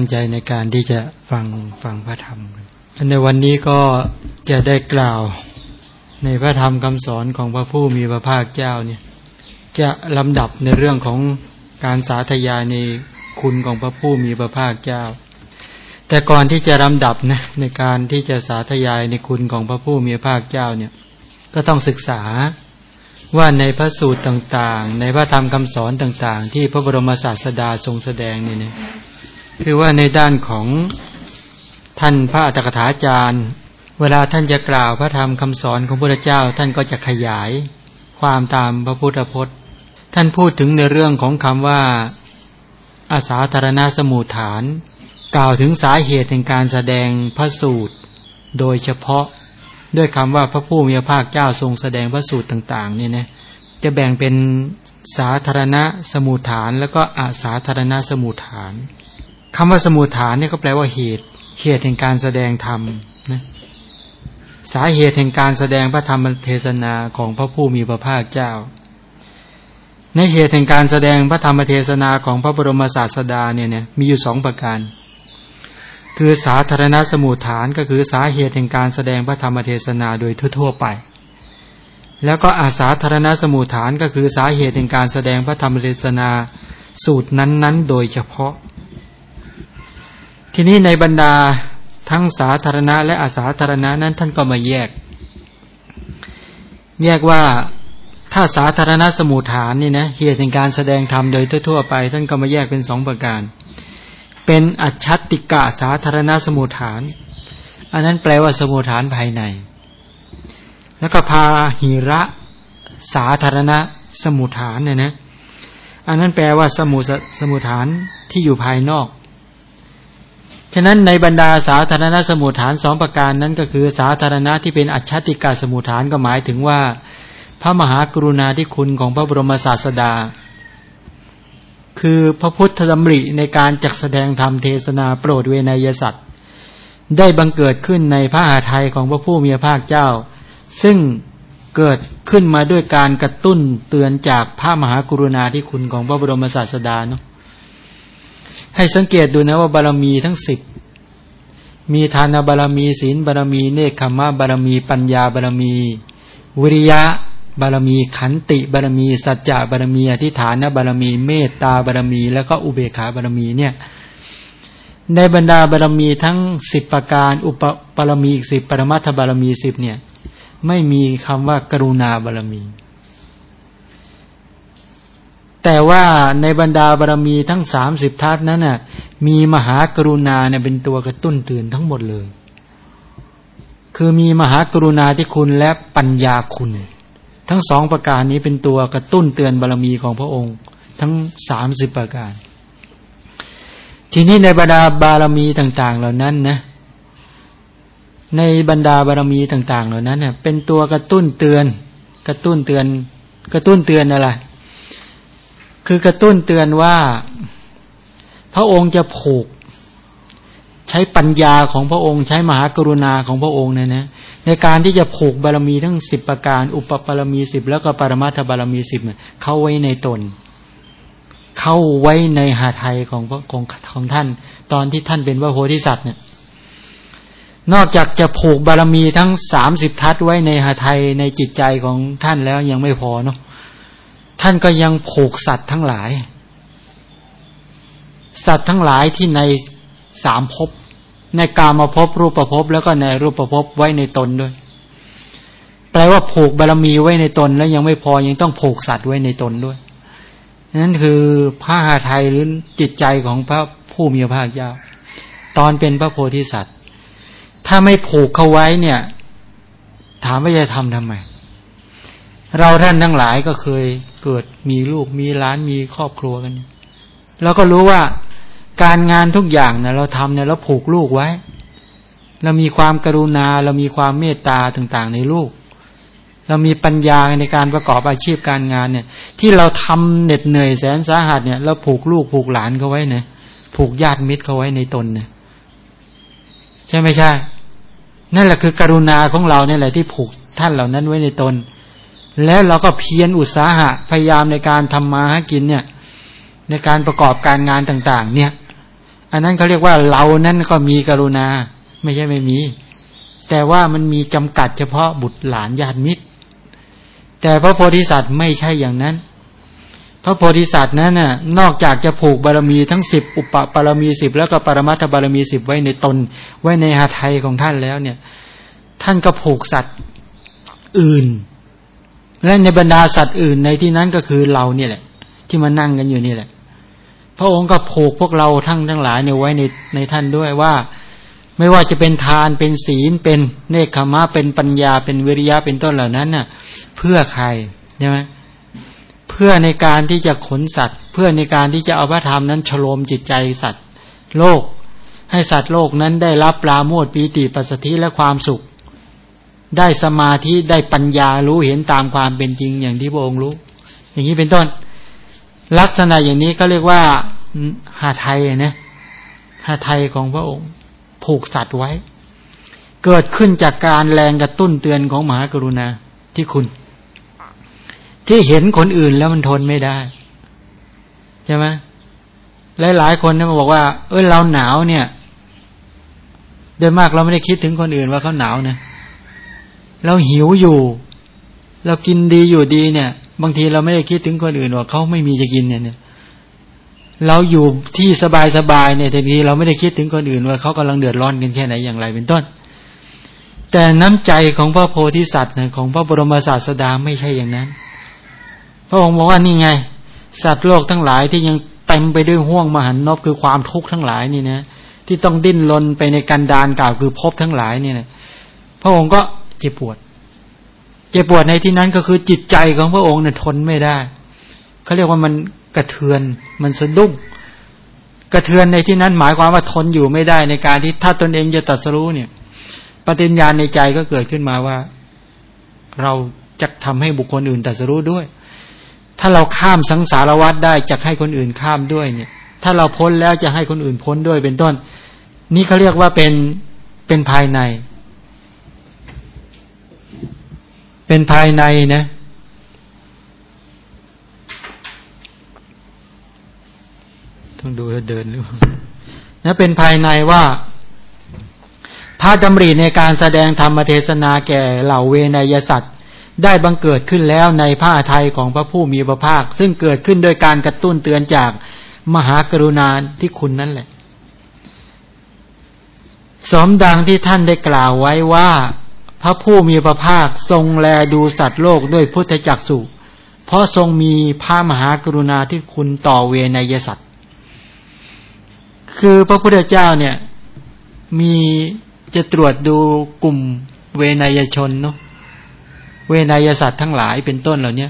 ใจในการที่จะฟังฟังพระธรรมในวันนี้ก็จะได้กล่าวในพระธรรมคำสอนของพระผู้มีพระภาคเจ้าเนี่ยจะลำดับในเรื่องของการสาธยายในคุณของพระผู้มีพระภาคเจ้า แต่ก่อนที่จะลำดับนะในการที่จะสาธยายในคุณของพระผู้มีพระภาคเจ้าเนี่ยก็ต้องศึกษาว่าในพระสูตรต่างๆ ในพระธรรมคำสอนต่างๆ ที่พระบรมศาสดาทรงแสดงเนี่ย คือว่าในด้านของท่านพระอัตถกถาจารย์ เวลาท่านจะกล่าวพระธรรมคำสอนของพระเจ้าท่านก็จะขยายความตามพระพุทธพจน์ ท่านพูดถึงในเรื่องของคำว่าอาสาธารณสมุฐาน กล่าวถึงสาเหตุในการแสดงพระสูตร โดยเฉพาะด้วยคำว่าพระผู้มีพระภาคเจ้าทรงแสดงพระสูตรต่างๆเนี่ยนะจะแบ่งเป็นสาธารณสมุฐาน แล้วก็อาสาธารณสมุฐาน คำว่าสมุทฐานนี่ก็แปลว่าเหตุ เหตุแห่งการแสดงธรรมนะสาเหตุแห่งการแสดงพระธรรมเทศนาของพระผู้มีพระภาคเจ้า ในเหตุแห่งการแสดงพระธรรมเทศนาของพระบรมศาสดาเนี่ยเนี่ยมีอยู่สองประการ คือสาธารณสมุทฐานก็คือสาเหตุแห่งการแสดงพระธรรมเทศนาโดยทั่วไป แล้วก็อาสาธารณสมุทฐานก็คือสาเหตุแห่งการแสดงพระธรรมเทศนาสูตรนั้นๆ โดยเฉพาะ ทีนี้ในบรรดาทั้งสาธารณะและอาสาธารณะนั้นท่านก็มาแยก แยกว่าถ้าสาธารณะสมุทฐานนี่นะเหตุในการแสดงธรรมโดยทั่วไป ท่านก็มาแยกเป็นสองประการ เป็นอัจฉติกะสาธารณะสมุทฐาน อันนั้นแปลว่าสมุทฐานภายใน แล้วก็พาหิระสาธารณะสมุทฐานเนี่ยนะ อันนั้นแปลว่าสมุสมุทฐานที่อยู่ภายนอก ฉะนั้นในบรรดาสาธารณสมุทฐานสองประการนั้นก็คือ สาธารณะที่เป็นอัจฉติกาสมุทฐานก็หมายถึงว่า พระมหากรุณาธิคุณของพระบรมศาสดา คือพระพุทธธรรมริในการจักแสดงธรรมเทศนาโปรดเวนยสัตว์ ได้บังเกิดขึ้นในพระอาทัยของพระผู้มีพระภาคเจ้า ซึ่งเกิดขึ้นมาด้วยการกระตุ้นเตือนจากพระมหากรุณาธิคุณของพระบรมศาสดาเนาะ ให้สังเกตดูนะว่าบารมีทั้งสิบมีทานบารมีศีลบารมีเนคขมะบารมีปัญญาบารมี วิริยะบารมีขันติบารมี สัจจะบารมีอธิฐานบารมี เมตตาบารมี แล้วก็อุเบกขาบารมีเนี่ยในบรรดาบารมีทั้งสิบประการอุปบารมีอีกสิบปรมัตถบารมีสิบเนี่ยไม่มีคำว่ากรุณาบารมี แต่ว่าในบรรดาบารรมีทั้งสามสิบทัศนั้นน่ะ มีมหากรุณาเนี่ยเป็นตัวกระตุ้นตื่นทั้งหมดเลย คือมีมหากรุณาที่คุณและปัญญาคุณ ทั้งสองประการนี้เป็นตัวกระตุ้นเตือนบารรมีของพระองค์ ทั้งสามสิบประการ ทีนี้ในบรรดาบารมีต่าง ๆ เหล่านั้นนะ ในบรรดาบารมีต่าง ๆ เหล่านั้นเนี่ยเป็นตัวกระตุ้นเตือน กระตุ้นเตือน กระตุ้นเตือนอะไร คือกระตุ้นเตือนว่า พระองค์จะผูก ใช้ปัญญาของพระองค์ ใช้มหากรุณาของพระองค์เนี่ยนะในการที่จะผูกบารมีทั้งสิบประการ อุปบารมีสิบแล้วก็ปรมาถบารมีสิบเข้าไว้ในตน เข้าไว้ในหาไทยของพระของของท่าน ตอนที่ท่านเป็นพระโพธิสัตว์เนี่ยนอกจากจะผูกบารมีทั้งสามสิบทัศไว้ในหาไทยในจิตใจของท่านแล้วยังไม่พอเนาะ ท่านก็ยังผูกสัตว์ทั้งหลาย สัตว์ทั้งหลายที่ในสามภพในกามาภพรูปภพแล้วก็ในรูปภพไว้ในตนด้วย แปลว่าผูกบารมีไว้ในตน แล้วยังไม่พอยังต้องผูกสัตว์ไว้ในตนด้วยนั่นคือพระหาไทยหรือจิตใจของพระผู้มีพระภาคเจ้าตอนเป็นพระโพธิสัตว์ ถ้าไม่ผูกเขาไว้เนี่ย ถามว่าจะทำทำไม เราท่านทั้งหลายก็เคยเกิดมีลูกมีล้านมีครอบครัวกันเราก็รู้ว่าการงานทุกอย่างเนี่ยเราทำเนี่ยเราผูกลูกไว้ เรามีความกรุณาเรามีความเมตตาต่างๆ ในลูก เรามีปัญญาในการประกอบอาชีพการงานเนี่ย ที่เราทำเหน็ดเหนื่อยแสนสาหัสเนี่ยเราผูกลูกผูกหลานเขาไว้เนี่ยผูกญาติมิตรเขาไว้ในตนเนี่ยใช่ไม่ใช่ นั่นแหละคือกรุณาของเราเนี่ยแหละที่ผูกท่านเหล่านั้นไว้ในตน แล้วเราก็เพียรอุตสาหะพยายามในการทำมาหากินเนี่ย ในการประกอบการงานต่าง ๆ เนี่ย อันนั้นเขาเรียกว่าเรานั่นก็มีกรุณา ไม่ใช่ไม่มี แต่ว่ามันมีจำกัดเฉพาะบุตรหลานญาติมิตร แต่พระโพธิสัตว์ไม่ใช่อย่างนั้น พระโพธิสัตว์นั้นน่ะนอกจากจะผูกบารมีทั้งสิบอุปบารมีสิบแล้วก็ปรมัตถบารมีสิบไว้ในตน ไว้ในหาไทยของท่านแล้วเนี่ย ท่านก็ผูกสัตว์อื่น และในบรรดาสัตว์อื่นในที่นั้นก็คือเราเนี่ยแหละ ที่มานั่งกันอยู่นี่แหละ พระองค์ก็ผูกพวกเราทั้งทั้งหลายเนี่ยไว้ในในท่านด้วยว่า ไม่ว่าจะเป็นทานเป็นศีลเป็นเนคขมะเป็นปัญญาเป็นวิริยะเป็นต้นเหล่านั้นน่ะ เพื่อใครใช่ไหมเพื่อในการที่จะขนสัตว์ เพื่อในการที่จะเอาพระธรรมนั้นฉโลมจิตใจสัตว์ โลกให้สัตว์โลกนั้นได้รับปลาโมดปีติปัสสธิและความสุข ได้สมาธิได้ปัญญารู้เห็นตามความเป็นจริงอย่างที่พระองค์รู้ อย่างนี้เป็นต้น ลักษณะอย่างนี้ก็เรียกว่าหาไทยนะหาไทยของพระองค์ ผูกสัตว์ไว้ เกิดขึ้นจากการแรงกระตุ้นเตือนของมหากรุณาที่คุณ ที่เห็นคนอื่นแล้วมันทนไม่ได้ ใช่ไหมหลายๆคนเนี่ยมาบอกว่า เออเราหนาวเนี่ย โดยมากเราไม่ได้คิดถึงคนอื่นว่าเขาหนาวนะ เราหิวอยู่ เรากินดีอยู่ดีเนี่ย บางทีเราไม่ได้คิดถึงคนอื่นว่าเขาไม่มีจะกินเนี่ยเนี่ย เราอยู่ที่สบายสบายเนี่ยแต่ทีเราไม่ได้คิดถึงคนอื่นว่าเขากำลังเดือดร้อนกันแค่ไหนอย่างไรเป็นต้น แต่น้ำใจของพระโพธิสัตว์ของพระบรมศาสดาไม่ใช่อย่างนั้น พระองค์บอกว่านี่ไง สัตว์โลกทั้งหลายที่ยังเต็มไปด้วยห่วงมหันนบคือความทุกข์ทั้งหลายนี่นะที่ต้องดิ้นรนไปในกันดานกล่าวคือพบทั้งหลายนี่นะพระองค์ก็ เจ็บปวด เจ็บปวดในที่นั้นก็คือจิตใจของพระองค์เนี่ยทนไม่ได้เขาเรียกว่ามันกระเทือนมันสะดุ้งกระเทือนในที่นั้นหมายความว่าทนอยู่ไม่ได้ในการที่ถ้าตนเองจะตัดสู้เนี่ยปฏิญญาณในใจก็เกิดขึ้นมาว่า เราจะทำให้บุคคลอื่นตัดสู้ด้วย ถ้าเราข้ามสังสารวัฏได้จะให้คนอื่นข้ามด้วยเนี่ย ถ้าเราพ้นแล้วจะให้คนอื่นพ้นด้วยเป็นต้น นี่เขาเรียกว่าเป็นเป็นภายใน เป็นภายในนะต้องดูแล้วเดินหรือเปล่านะเป็นภายในว่า พระดำริในการแสดงธรรมเทศนาแก่เหล่าเวนยสัตว์ได้บังเกิดขึ้นแล้วในพระไทยของพระผู้มีพระภาค ซึ่งเกิดขึ้นโดยการกระตุ้นเตือนจากมหากรุณาที่คุณนั่นแหละ สมดังที่ท่านได้กล่าวไว้ว่า พระผู้มีพระภาคทรงแลดูสัตว์โลกด้วยพุทธจักสุเพราะทรงมีพระมหากรุณาที่คุณต่อเวนยสัตว์คือพระพุทธเจ้าเนี่ยมีจะตรวจดูกลุ่มเวนยชนเนาะเวนยสัตว์ทั้งหลายเป็นต้นเหล่านี้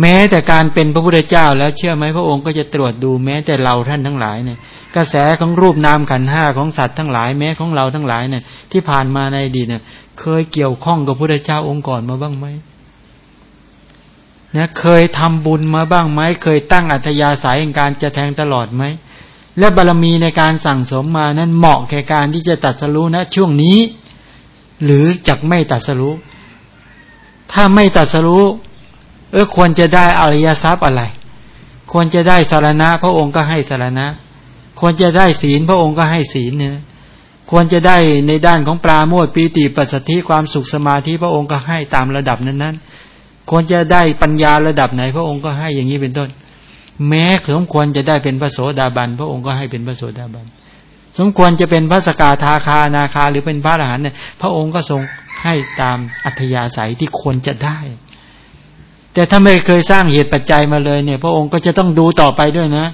แม้แต่การเป็นพระพุทธเจ้าแล้วเชื่อไหมพระองค์ก็จะตรวจดูแม้แต่เราท่านทั้งหลายเนี่ย กระแสของรูปนามขันห้าของสัตว์ทั้งหลายแม้ของเราทั้งหลายเนี่ยที่ผ่านมาในอดีตเนี่ย เคยเกี่ยวข้องกับพระเจ้าองค์ก่อนมาบ้างไหมนะเคยทำบุญมาบ้างไหมเคยตั้งอัธยาศัยในการจะแทงตลอดไหมและบารรมีในการสั่งสมมานั้นเหมาะแก่การที่จะตัดสรู้นะช่วงนี้ หรือจักไม่ตัดสรู้ ถ้าไม่ตัดสรู้ เออควรจะได้อริยทรัพย์อะไร ควรจะได้สารณะ พระองค์ก็ให้สารณะ ควรจะได้ศีลพระองค์ก็ให้ศีลเนี่ยควรจะได้ในด้านของปราโมทปีติปัสสติความสุขสมาธิพระองค์ก็ให้ตามระดับนั้นนั้นควรจะได้ปัญญาระดับไหน พระองค์ก็ให้อย่างนี้เป็นต้น แม้สมควรจะได้เป็นพระโสดาบันพระองค์ก็ให้เป็นพระโสดาบันสมควรจะเป็นพระสกาทาคานาคาหรือเป็นพระอรหันต์เนี่ยพระองค์ก็ทรงให้ตามอัธยาศัยที่ควรจะได้ แต่ถ้าไม่เคยสร้างเหตุปัจจัยมาเลยเนี่ย พระองค์ก็จะต้องดูต่อไปด้วยนะ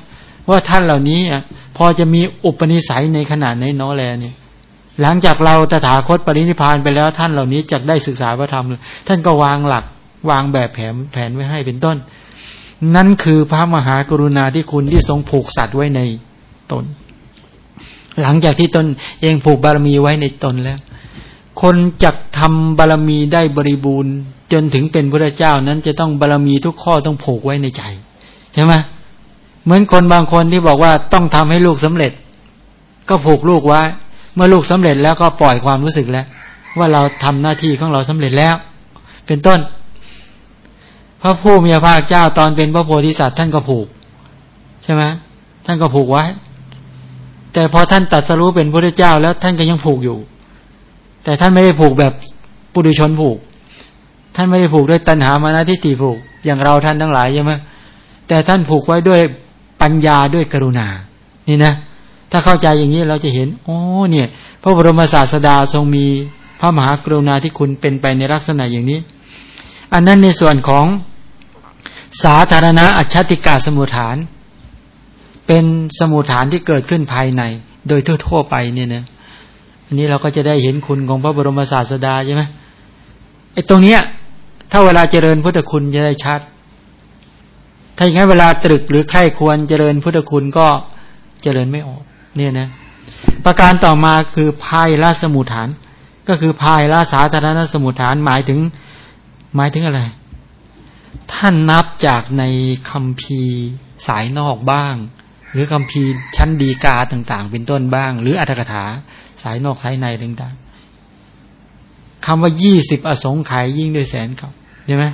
ว่าท่านเหล่านี้ อจะมีอุปนิสัยในขนาดในน้อแลเนี่ย หลังจากเราตถาคตปรินิพานไปแล้วท่านเหล่านี้จะได้ศึกษาพระธรรมท่านก็วางหลักวางแบบแผนแผนไว้ให้เป็นต้น นั่นคือพระมหากรุณาที่คุณที่ทรงผูกสัตว์ไว้ในตน หลังจากที่ตนเองผูกบารมีไว้ในตนแล้ว คนจักทำบารมีได้บริบูรณ์ จนถึงเป็นพระเจ้านั้นจะต้องบารมีทุกข้อต้องผูกไว้ในใจ ใช่ไหม เหมือนคนบางคนที่บอกว่าต้องทำให้ลูกสำเร็จ ก็ผูกลูกไว้ เมื่อลูกสำเร็จแล้วก็ปล่อยความรู้สึกแล้ว ว่าเราทำหน้าที่ของเราสำเร็จแล้ว เป็นต้น พระผู้มีพระภาคเจ้าตอนเป็นพระโพธิสัตว์ท่านก็ผูก ใช่ไหมท่านก็ผูกไว้ แต่พอท่านตัดสรู้เป็นพระเจ้าแล้วท่านก็ยังผูกอยู่ แต่ท่านไม่ได้ผูกแบบปุถุชนผูก ท่านไม่ได้ผูกด้วยตัณหามานะทิฏฐิผูก อย่างเราท่านทั้งหลายใช่ไหมแต่ท่านผูกไว้ด้วย ปัญญาด้วยกรุณา นี่นะ ถ้าเข้าใจอย่างนี้เราจะเห็น โอ้ เนี่ย พระบรมศาสดาทรงมีพระมหากรุณาที่คุณเป็นไปในลักษณะอย่างนี้ อันนั้นในส่วนของสาธารณะอัจฉติกาสมุทฐาน เป็นสมุทฐานที่เกิดขึ้นภายใน โดยทั่วๆไปเนี่ยนะอันนี้เราก็จะได้เห็นคุณของพระบรมศาสดาใช่ไหมไอ้ตรงเนี้ย ถ้าเวลาเจริญพุทธคุณจะได้ชัด ถ้าอย่างนั้นเวลาตรึกหรือใครควรเจริญพุทธคุณก็เจริญไม่ออก เนี่ยนะ ประการต่อมาคือภายละสมุทฐาน ก็คือภายละสาธารณสมุทฐานหมายถึงหมายถึงอะไร ท่านนับจากในคำพีสายนอกบ้าง หรือคำพีชั้นดีกาต่าง ๆ เป็นต้นบ้าง หรืออัตถกถาสายนอกสายในต่างๆคำว่ายี่สิบอสงไขยยิ่งด้วยแสนกับใช่ไหม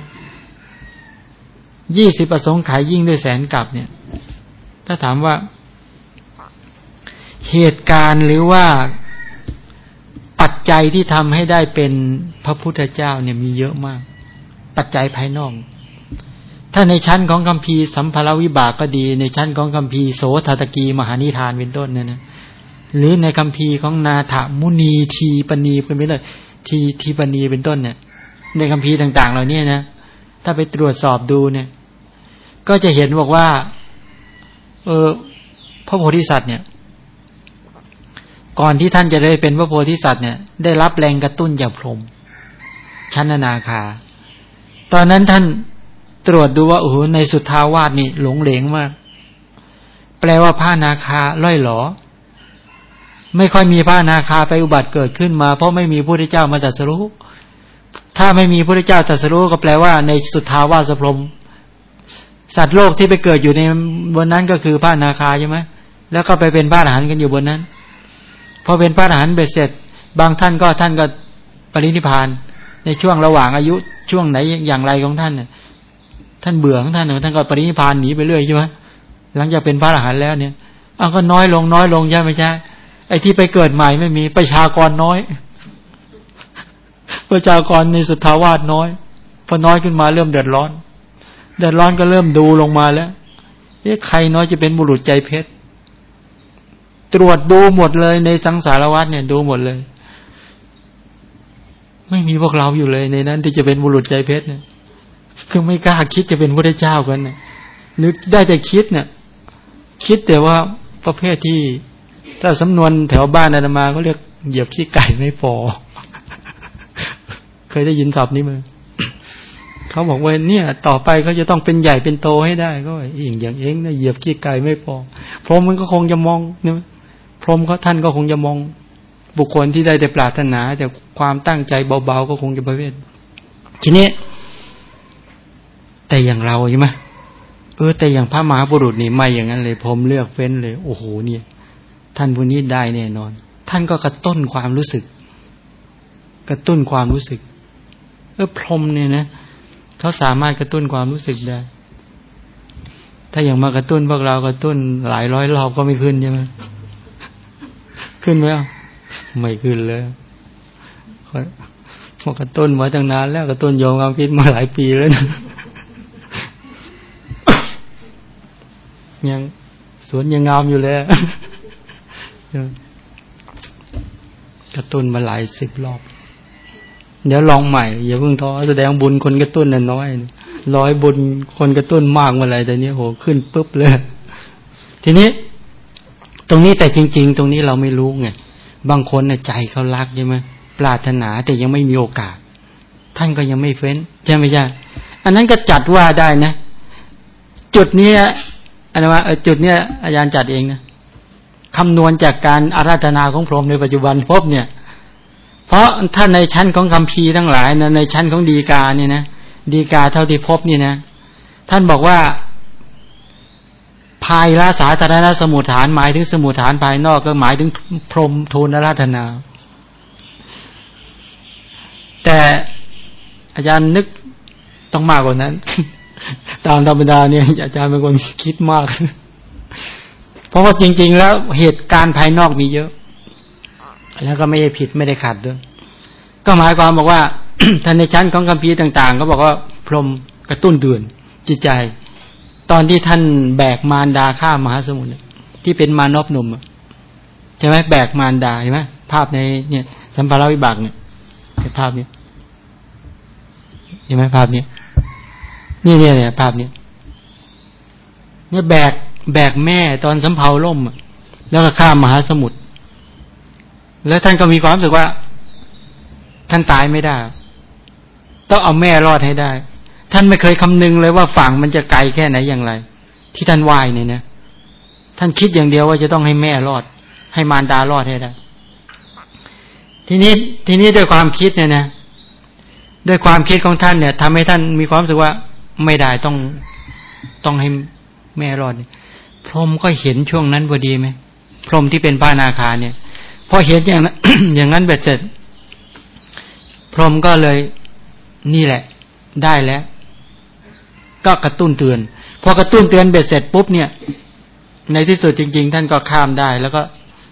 ยี่สิบอสงไขายยิ่งด้วยแสนกลับเนี่ย ถ้าถามว่า เหตุการณ์หรือว่าปัจจัยที่ทำให้ได้เป็นพระพุทธเจ้าเนี่ยมีเยอะมาก ปัจจัยภายนอก ถ้าในชั้นของคำพีสัมภารวิบากก็ดี ในชั้นของคำพีโสธตกีมหานิทานเป็นต้นเนี่ยนะหรือในคำพีของนาถมุนีทีปณีเป็นต้นทีทีปณีเป็นต้นเนี่ย ในคำพีต่าง ๆ เหล่านี้นะถ้าไปตรวจสอบดูเนี่ย ก็จะเห็นบอกว่า เออพระโพธิสัตว์เนี่ย ก่อนที่ท่านจะได้เป็นพระโพธิสัตว์เนี่ย ได้รับแรงกระตุ้นจากพรหมชั้นนาคา ตอนนั้นท่านตรวจดูว่าโอ้โหในสุทธาวาสนี่หลงเหลงมาก แปลว่าผ้านาคาล่อยหลอ ไม่ค่อยมีผ้านาคาไปอุบัติเกิดขึ้นมา เพราะไม่มีพระพุทธเจ้ามาตรัสรู้ถ้าไม่มีพระพุทธเจ้าตรัสรู้ก็แปลว่าในสุทธาวาสพรม สัตว์โลกที่ไปเกิดอยู่ในบนนั้นก็คือผ้านาคาใช่ไหมแล้วก็ไปเป็นพระอรหันต์กันอยู่บนนั้นพอเป็นพระอรหันต์เบ็ดเสร็จ บางท่านก็ท่านก็ปรินิพาน ในช่วงระหว่างอายุช่วงไหนอย่างไรของท่านเนี่ยท่านเบื่อของท่านท่านก็ปรินิพานหนีไปเรื่อยใช่ไหมหลังจากเป็นพระอรหันต์แล้วเนี่ยอ้าก็น้อยลงน้อยลงใช่ไหมใช่ไอ้ที่ไปเกิดใหม่ไม่มีประชากรน้อย ประชากรในสุทธาวาสน้อย พอน้อยขึ้นมาเริ่มเดือดร้อน เดือดร้อนก็เริ่มดูลงมาแล้วเอ๊ะใครน้อยจะเป็นบุรุษใจเพชรตรวจดูหมดเลยในสังสารวัตเนี่ยดูหมดเลย ไม่มีพวกเราอยู่เลยในนั้น ที่จะเป็นบุรุษใจเพชรเนี่ยคือไม่กล้าคิดจะเป็นพระเจ้ากันนะนึกได้แต่คิดเนี่ยคิดแต่ว่าประเภทที่ ถ้าสำนวนแถวบ้านอาตมาก็เรียกเหยียบขี้ไก่ไม่พอ เคยได้ยินศัพท์นี้มั้ย เขาบอกว่าเนี่ย ต่อไปเขาจะต้องเป็นใหญ่เป็นโตให้ได้ก็อย่างอย่างเองนะเหยียบขี้ไก่ไม่พอพรหมมันก็คงจะมองเนี่ยพรหมเขาท่านก็คงจะมอง บุคคลที่ได้แต่ปรารถนาแต่ความตั้งใจเบาๆก็คงจะประเภททีนี้แต่อย่างเราใช่ไหมเออ แต่อย่างพระมหาบุรุษนี่ไม่อย่างนั้นเลย ผมเลือกเฟ้นเลย โอ้โหเนี่ย ท่านผู้นี้ได้แน่นอน ท่านก็กระตุ้นความรู้สึก กระตุ้นความรู้สึกเออพรมเนี่ยนะ เขาสามารถกระตุ้นความรู้สึกได้ ถ้าอย่างมากระตุ้นพวกเรากระตุ้นหลายร้อยรอบก็ไม่ขึ้นใช่ไหมขึ้นไหมไม่ขึ้นเลยพอกระตุ้นมาตั้งนานแล้วกระตุ้นโยมความคิดมาหลายปีแล้วนะยังสวนยังงามอยู่เลยกระตุ้นมาหลายสิบรอบ เดี๋ยวลองใหม่อย่าเพิ่งท้อแสดงบุญคนกระตุ้นน่ะน้อยร้อยบุญคนกระตุ้นมากเมื่อไรแต่นี้โหขึ้นปุ๊บเลย ทีนี้ ตรงนี้แต่จริง ๆ ตรงนี้เราไม่รู้ไงบางคนน่ะใจเขารักใช่ไหมปรารถนาแต่ยังไม่มีโอกาส ท่านก็ยังไม่เฟ้นใช่ไหมใช่อันนั้นก็จัดว่าได้นะ จุดนี้อันนั้นว่าจุดเนี้ยอาจารย์จัดเองนะคำนวณจากการอาราธนาของพรหมในปัจจุบันพบเนี่ย เพราะถ้าในชั้นของคำพีทั้งหลายนะในชั้นของดีกาเนี่ยนะดีกาเท่าที่พบนี่นะ ท่านบอกว่าภายละสาธารณสมุทฐานหมายถึงสมุทฐานภายนอกก็หมายถึงพรหมทูลราธนา แต่อาจารย์นึกต้องมากกว่านั้น ตามธรรมดาเนี่ยอาจารย์เป็นคนคิดมาก เพราะว่าจริง ๆ แล้วเหตุการณ์ภายนอกมีเยอะ แล้วก็ไม่ได้ผิดไม่ได้ขัดด้วย ก็หมายความบอกว่าท่านในชั้นของคัมภีต่าง ๆ ก็บอกว่าพรมกระตุ้นเดือนจิตใจ ตอนที่ท่านแบกมารดาข้ามหาสมุทรที่เป็นมานพหนุ่มใช่ไหมแบกมารดาเห็นไหมภาพในเนี่ย สัมภาระวิบากเนี่ยภาพนี้เห็นไหมภาพนี้นี่เนี่ยเนี่ยภาพนี้เนี่ยแบกแบกแม่ตอนสำเภาล่มแล้วก็ข้ามมหาสมุทร แล้วท่านก็มีความรู้สึกว่า ท่านตายไม่ได้ ต้องเอาแม่รอดให้ได้ ท่านไม่เคยคำนึงเลยว่าฝั่งมันจะไกลแค่ไหนอย่างไร ที่ท่านว่ายเนี่ยนะท่านคิดอย่างเดียวว่าจะต้องให้แม่รอด ให้มารดารอดให้ได้ ทีนี้ทีนี้ด้วยความคิดเนี่ยนะด้วยความคิดของท่านเนี่ยทำให้ท่านมีความรู้สึกว่าไม่ได้ต้องต้องให้แม่รอดพรหมก็เห็นช่วงนั้นพอดีไหมพรหมที่เป็นป้านาคาเนี่ย พอเห็นอย่างนั้นอย่างนั้นแบบเสร็จ พรหมก็เลยนี่แหละ ได้แล้ว ก็กระตุ้นเตือน พอกระตุ้นเตือนเบ็ดเสร็จปุ๊บเนี่ย ในที่สุดจริง ๆ ท่านก็ข้ามได้ แล้วก็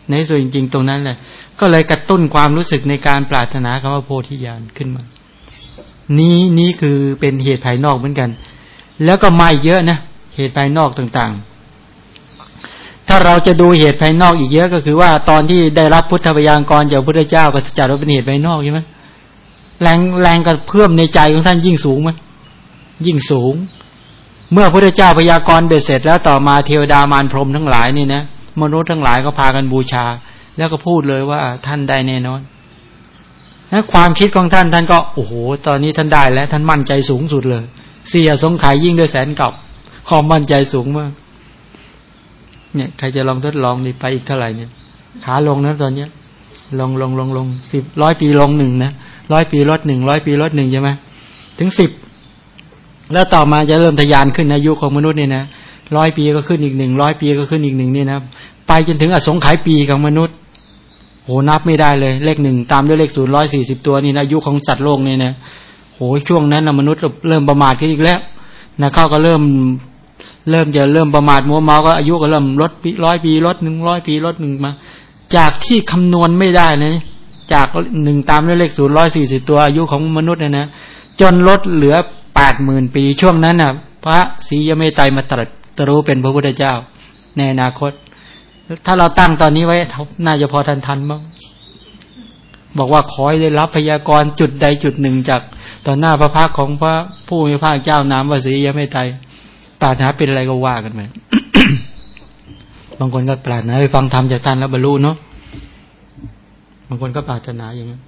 ในที่สุดจริง ๆ ตรงนั้นเลยก็เลยกระตุ้นความรู้สึกในการปรารถนาคำว่าโพธิญาณขึ้นมา นี้นี้คือเป็นเหตุภายนอกเหมือนกัน แล้วก็มาเยอะนะเหตุภายนอกต่างๆ ถ้าเราจะดูเหตุภายนอกอีกเยอะก็คือว่าตอนที่ได้รับพุทธพยากรจากพระพุทธเจ้าก็จัดว่าเป็นเหตุภายนอกใช่ไหมแรงแรงกระเพื่อมในใจของท่านยิ่งสูงไหมยิ่งสูง เมื่อพระพุทธเจ้าพยากรณ์เบ็ดเสร็จ แล้วต่อมาเทวดามารพรมทั้งหลายนี่นะมนุษย์ทั้งหลายก็พากันบูชา แล้วก็พูดเลยว่าท่านได้แน่นอนนะความคิดของท่านท่านก็โอ้โหตอนนี้ท่านได้แล้ว ท่านมั่นใจสูงสุดเลยเสียสงขายยิ่งด้วยแสนกับความมั่นใจสูงมาก เนี่ยใครจะลองทดลองนี่ไปอีกเท่าไหร่เนี่ย ขาลงนะตอนเนี้ย ลงลงลงลงสิบร้อยปีลงหนึ่งนะร้อยปีลดหนึ่งร้อยปีลดหนึ่งใช่ไหมถึงสิบแล้วต่อมาจะเริ่มทะยานขึ้นอายุของมนุษย์เนี่ยนะร้อยปีก็ขึ้นอีกหนึ่งร้อยปีก็ขึ้นอีกหนึ่งนี่นะไปจนถึงอสงไขยปีของมนุษย์โหนับไม่ได้เลย เลขหนึ่งตามด้วยเลขศูนย์ร้อยสี่สิบตัวนี่นะอายุของจัดโลกเนี่ยนะโหช่วงนั้นนะมนุษย์เริ่มประมาทขึ้นอีกแล้วนะเขาก็เริ่ม เริ่มจะเริ่มประมาทมัวเมาก็อายุก็เริ่มลดปีร้อยปีลดหนึ่งร้อยปีลดหนึ่งมา จากที่คำนวณไม่ได้นะจากหนึ่งตามด้วยเลขศูนย์ร้อยสี่สิบตัวอายุของมนุษย์เนี่ยนะจนลดเหลือแปดหมื่นปีช่วงนั้นน่ะ พระศรียเมตไตรมาตรัสตรู้เป็นพระพุทธเจ้า ในอนาคต ถ้าเราตั้งตอนนี้ไว้น่าจะพอทันทันบ้างบอกว่าขอให้ได้รับพยากรณ์จุดใดจุดหนึ่งจากต่อหน้าพระพักของพระผู้มีพระเจ้านามวสียเมตไตร ปรารถนาเป็นอะไรก็ว่ากันไปบางคนก็ปรารถนาไปฟังธรรมจากท่านแล้วบรรลุเนาะบางคนก็ปรารถนาอย่างนั้น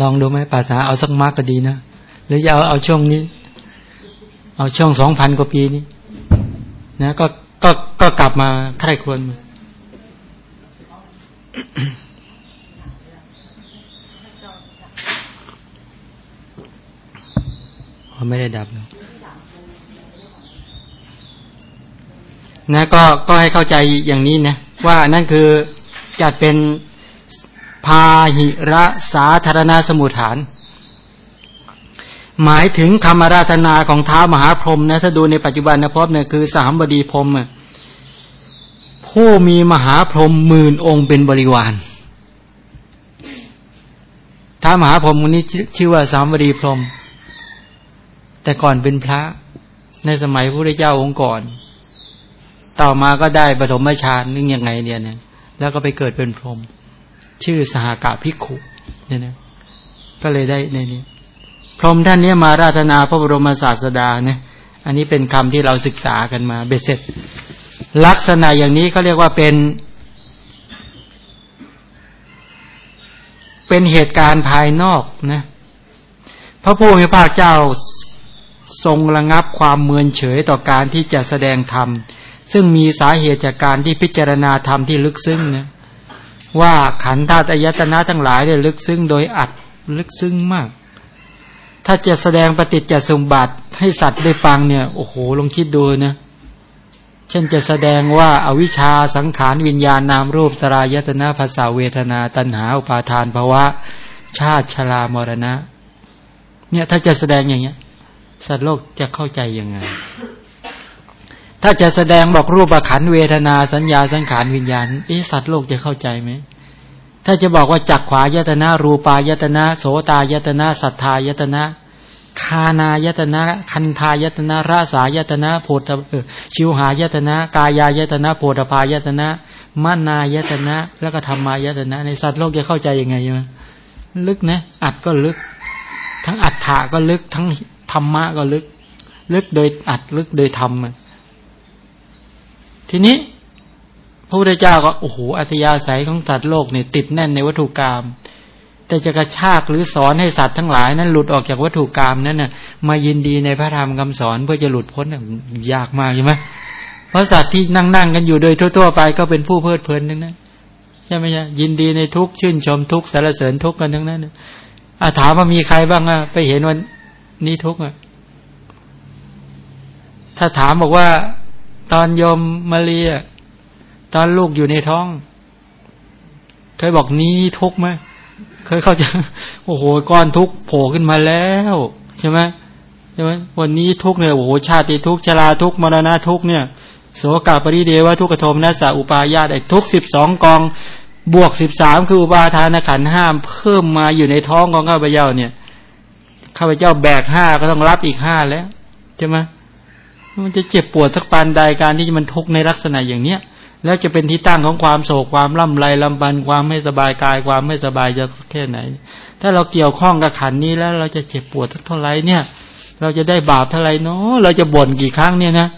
ลองดูไหมปรารถนาเอาสักมากก็ดีนะหรือจะเอาเอาช่วงนี้ เอาช่วงสองพันกว่าปีนี้นะก็ก็ก็กลับมาใครควรมา ไม่ได้ดับนะก็ก็ให้เข้าใจอย่างนี้นะว่านั่นคือจัดเป็นพาหิระสาธารณสมุทฐาน หมายถึงคำราธนาของท้ามหาพรหมนะถ้าดูในปัจจุบันนะพบเนี่ยคือสามบดีพรหมผู้มีมหาพรหมหมื่นองค์เป็นบริวารท้ามหาพรหมนี้ชื่อว่าสามบดีพรหม แต่ก่อนเป็นพระในสมัยพระพุทธเจ้าองค์ก่อน ต่อมาก็ได้ปฐมฌานนึงยังไงเนี่ยนะแล้วก็ไปเกิดเป็นพรหมชื่อสหากาภิกขุเนี่ยนะก็เลยได้ในนี้พรหมท่านนี้มาราธนาพระบรมศาสดาเนี่ยอันนี้เป็นคำที่เราศึกษากันมาเบ็ดเสร็จ ลักษณะอย่างนี้เขาเรียกว่าเป็น เป็นเหตุการณ์ภายนอกนะพระผู้มีพระเจ้า ทรงระงับความเมือนเฉยต่อการที่จะแสดงธรรม ซึ่งมีสาเหตุจากการที่พิจารณาธรรมที่ลึกซึ้งนะว่าขันธาตุอายตนะทั้งหลายเนี่ยลึกซึ้งโดยอัดลึกซึ้งมาก ถ้าจะแสดงปฏิจจสมบัติให้สัตว์ได้ฟังเนี่ย โอ้โหลองคิดดูนะเช่นจะแสดงว่าอาวิชชาสังขารวิญญาณนามรูปสรายตนะภาษาเวทนาตัณหาอุปาทานภาวะ ชาติชรามรณะ เนี่ยถ้าจะแสดงอย่างเงี้ย สัตว์โลกจะเข้าใจยังไง ถ้าจะแสดงบอกรูปขันเวทนาสัญญาสังขารวิญญาณอสัตว์โลกจะเข้าใจไหมถ้าจะบอกว่าจักขวายตนะ รูปายตนะ โสตายตนะ สัทธายตนะคานายตนะ คันทายตนะราสายตนะโพธชิวหายตนะ กายายตนะโพธพายตนะมานายตนะ แล้วก็ธรรมายตนะ ในสัตว์โลกจะเข้าใจยังไงใช่ไหมลึกนะอัดก็ลึก ทั้งอัฏฐะก็ลึกทั้ง ธรรมะก็ลึก ลึกโดยอัดลึกโดยธรรมทีนี้พระพุทธเจ้าก็โอ้โหอัธยาศัยของสัตว์โลกเนี่ยติดแน่นในวัตถุกรรมแต่จะกระชากหรือสอนให้สัตว์ทั้งหลาย นั้นหลุดออกจากวัตถุกรรมนั้นน่ะ มายินดีในพระธรรมคำสอนเพื่อจะหลุดพ้นยากมากใช่ไหมเพราะสัตว์ที่นั่งนั่งกันอยู่โดยทั่ว ๆ ไปก็เป็นผู้เพลิดเพลินทั้งนั้นใช่ไหมใช่ยินดีในทุกชื่นชมทุกสารเสริญทุกกันทั้งนั้นอาถามว่ามีใครบ้างอะไปเห็นวัน นี้ทุกอะถ้าถามบอกว่า ตอนยมมาเรียตอนลูกอยู่ในท้อง เคยบอกนี้ทุกไหมเคยเข้าใจโอ้โหก้อนทุกโผล่ขึ้นมาแล้วใช่ไหมใช่ไหมวันนี้ทุกเนี่ยโอ้โหชาติทุกชราทุกมรณะทุกเนี่ยโสกาปริเดวะทุกขโทมนัสสะอุปายาตไอ้ทุกสิบสองกอง บวกสิบสามคืออุปาทานขันห้ามเพิ่มมาอยู่ในท้องของข้าพเจ้าเนี่ย ข้าพเจ้าแบกห้าก็ต้องรับอีกห้าแล้วใช่ไหมมันจะเจ็บปวดสักปานใดการที่มันทุกข์ในลักษณะอย่างเนี้ย แล้วจะเป็นที่ตั้งของความโศกความล่ำไรลำบันความไม่สบายกายความไม่สบายจะแค่ไหน ถ้าเราเกี่ยวข้องกับขันนี้แล้วเราจะเจ็บปวดสักเท่าไรเนี่ย เราจะได้บาปเท่าไรเนาะเราจะบ่นกี่ครั้งเนี่ยนะ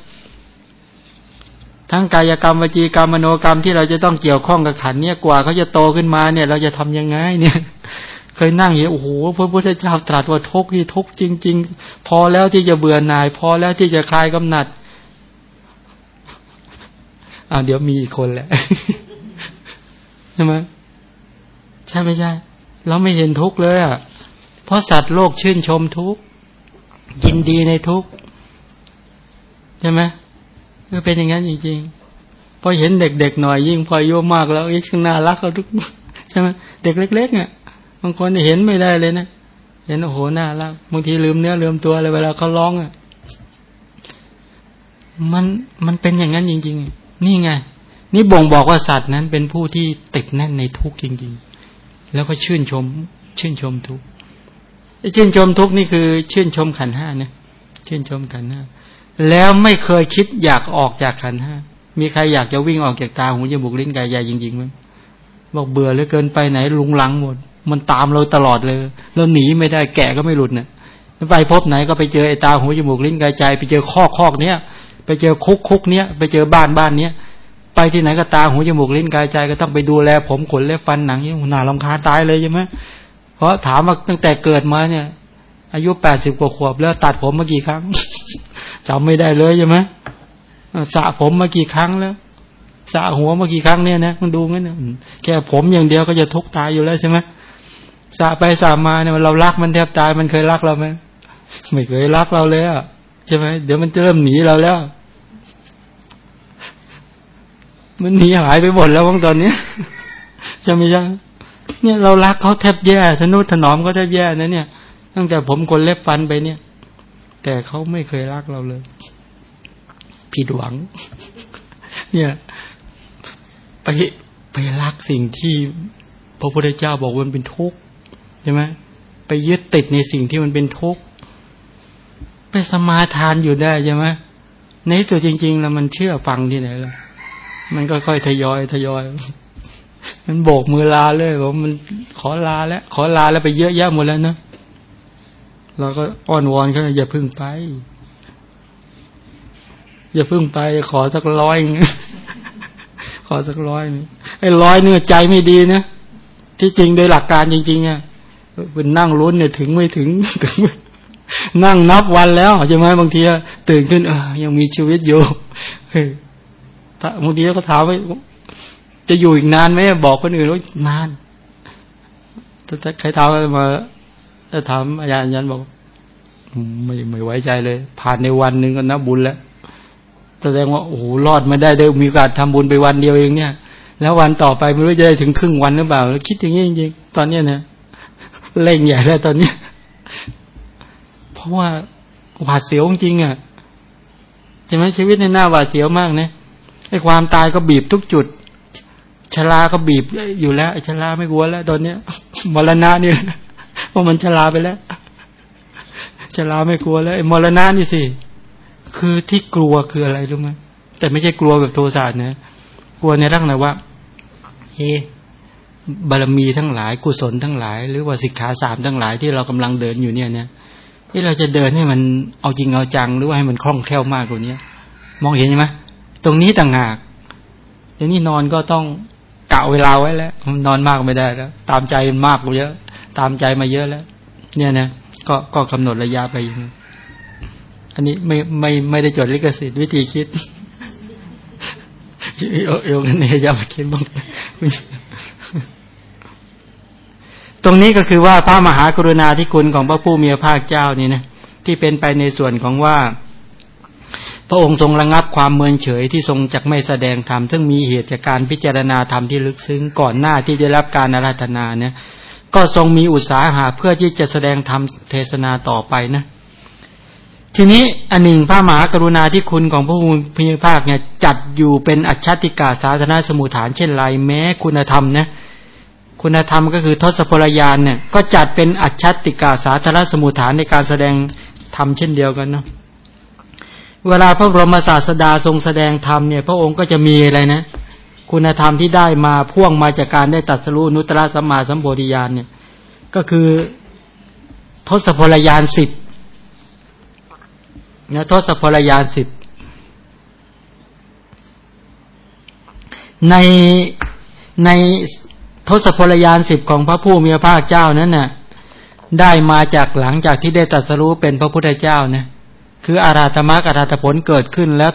ทั้งกายกรรมวจีกรรมมโนกรรมที่เราจะต้องเกี่ยวข้องกับขันเนี่ยกว่าเขาจะโตขึ้นมาเนี่ย เราจะทำยังไงเนี่ย เคยนั่งเห็นโอ้โหพระพุทธเจ้าตรัสว่าทุกข์ที่ทุกข์จริง ๆ พอแล้วที่จะเบื่อหน่าย พอแล้วที่จะคลายกำหนัดอ่าเดี๋ยวมีอีกคนแหละใช่ไหมใช่ไม่ใช่เราไม่เห็นทุกข์เลยอะเพราะสัตว์โลกชื่นชมทุกข์ยินดีในทุกข์ใช่ไหมก็เป็นอย่างนั้นจริงๆพอเห็นเด็กๆหน่อยยิ่งพออายุมากแล้วยิ่งน่ารักเขาทุกใช่ไหมเด็กเล็กๆเนี่ย บางคนเห็นไม่ได้เลยนะเห็นโอ้โหน่ารักบางทีลืมเนื้อลืมตัวเลยเวลาเขาร้องอะมันมันเป็นอย่างนั้นจริง ๆ นี่ไง นี่บ่งบอกว่าสัตว์นั้นเป็นผู้ที่ติดแน่นในทุกข์จริง ๆ แล้วก็ชื่นชม ชื่นชมทุกข์ชื่นชมทุกข์นี่คือ ชื่นชมขันห้านี่ยชื่นชมขันห้าแล้วไม่เคยคิดอยากออกจากขันห้ามีใครอยากจะวิ่งออกจากตาหูจมูกลิ้นกายใจจริงๆไหมบอกเบื่อเหลือเกินไปไหนลุงลังหมด มันตามเราตลอดเลยเราหนีไม่ได้แกะก็ไม่หลุดเนี่ยไปพบไหนก็ไปเจอไอ้ตาหูจมูกลิ้นกายใจ ไปเจอข้อข้อเนี้ยไปเจอคุกคุกเนี้ยไปเจอบ้านบ้านเนี้ยไปที่ไหนก็ตาหูจมูกลิ้นกายใจก็ต้องไปดูแล ผมขนเล็บฟันหนังยี่หนาลำคาตายเลยใช่ไหมเพราะถามว่าตั้งแต่เกิดมาเนี่ย อายุแปดสิบกว่าขวบแล้วตัดผมมากี่ครั้งจำไม่ได้เลยใช่ไหมสระผมมากี่ครั้งแล้วสระหัวมากี่ครั้งเนี่ยนะมันดูงั้นแค่ผมอย่างเดียวก็จะทุกตายอยู่แล้วใช่ไหม สระไปสระมาเนี่ยเรารักมันแทบตายมันเคยรักเราไหมไม่เคยรักเราเลยอะใช่ไหมเดี๋ยวมันจะเริ่มหนีเราแล้ว มันหนีหายไปหมดแล้ววังตอนนี้ใช่ไหมใช่เนี่ยเรารักเขาแทบแย่ทนุถนอมก็แทบแย่นะเนี่ย ตั้งแต่ผมคนเล็บฟันไปเนี่ย แต่เขาไม่เคยรักเราเลย ผิดหวัง เนี่ย ไปไปรักสิ่งที่พระพุทธเจ้าบอกว่ามันเป็นทุกข์ ใช่ไหมไปยึดติดในสิ่งที่มันเป็นทุกข์ไปสมาทานอยู่ได้ใช่ไหมในตัวจริง ๆ แล้วมันเชื่อฟังที่ไหนล่ะ มันก็ค่อยทยอยทยอย มันโบกมือลาเลยบอกมันขอลาแล้ว ขอลาแล้วไปเยอะแยะหมดแล้วนะเราก็อ้อนวอนเขาอย่าพึ่งไป อย่าพึ่งไป ขอสักร้อยขอสักร้อยนึงไอ้ร้อยเนื้อใจไม่ดีนะที่จริงโดยหลักการจริงๆอะ เป็นนั่งลุ้นเนี่ยถึงไม่ถึงถึงนั่งนับวันแล้วใช่ไหมบางทีตื่นขึ้นเออยังมีชีวิตอยู่บางทีก็ถามว่าจะอยู่อีกนานไหมบอกคนอื่นว่านานถ้าใครถามมาถ้าถามอาจารย์อาจารย์บอกไม่ไม่ไว้ใจเลย ผ่านในวันหนึ่งก็นับบุญแล้วแสดงว่าโอ้โหรอดมาได้ได้มีโอกาสทำบุญไปวันเดียวเองเนี่ย แล้ววันต่อไปไม่รู้จะได้ถึงครึ่งวันหรือเปล่าคิดอย่างนี้จริงๆตอนเนี้ยนะ เล่งใหญ่แล้วตอนนี้ เพราะว่าหวาดเสียวจริงอะใช่ไหมชีวิตในหน้าหวาดเสียวมากนะไอ้ความตายก็บีบทุกจุดชราก็บีบอยู่แล้วชราไม่กลัวแล้ว ตอนเนี้ยมรณะนี่เพราะมันชราไปแล้วชราไม่กลัวแล้วไอ้มรณะนี่สิคือที่กลัวคืออะไรรู้ไหมแต่ไม่ใช่กลัวแบบโทสะนะกลัวในร่างไหนว่าเฮ้ บารมีทั้งหลาย กุศลทั้งหลาย หรือว่าสิกขาสามทั้งหลายที่เรากำลังเดินอยู่เนี่ยเนี่ยที่เราจะเดินให้มันเอาจริงเอาจังหรือว่าให้มันคล่องแคล่วมากกว่านี้มองเห็นไหมตรงนี้ต่างหากอย่างนี้นอนก็ต้องกะเวลาไว้แล้ว นอนมากไม่ได้แล้ว ตามใจมันมากกว่าเยอะ ตามใจมาเยอะแล้ว เนี่ยนะก็ก็กำหนดระยะไป อันนี้ไม่ไม่ไม่ได้จดลิขสิทธิ์วิธีคิดโยมเนี่ยอย่ามาคิดบ้าง ตรงนี้ก็คือว่าพระมหากรุณาธิคุณของพระผู้มีพระภาคเจ้านี่นะที่เป็นไปในส่วนของว่า พระองค์ทรงระงับความเมินเฉยที่ทรงจากไม่แสดงธรรมซึ่งมีเหตุจากการพิจารณาธรรมที่ลึกซึ้งก่อนหน้าที่จะรับการอาราธนาเนี่ยก็ทรงมีอุตสาหะเพื่อที่จะแสดงธรรมเทศนาต่อไปนะทีนี้อันหนึ่งพระมหากรุณาที่คุณของพระองค์พิภาคเนี่ยจัดอยู่เป็นอัจฉริกาสาธารณสมุทฐานเช่นไรแม้คุณธรรมนะ คุณธรรมก็คือทศพลยานเนี่ย ก็จัดเป็นอัจฉริกาสาธารณสมุทฐานในการแสดงธรรมเช่นเดียวกันเนาะเวลาพระบรมศาสดาทรงแสดงธรรมเนี่ย พระองค์ก็จะมีอะไรนะ คุณธรรมที่ได้มาพ่วงมาจากการได้ตัดสู้นุตตะสัมมาสัมโพธิญาณเนี่ย ก็คือทศพลยานสิบนะทศพลยานสิบในใน ทศพลยานสิบของพระผู้มีพระภาคเจ้านั้นน่ะได้มาจากหลังจากที่ได้ตรัสรู้เป็นพระพุทธเจ้านะคืออาราธมรรคอาราธผลเกิดขึ้นแล้ว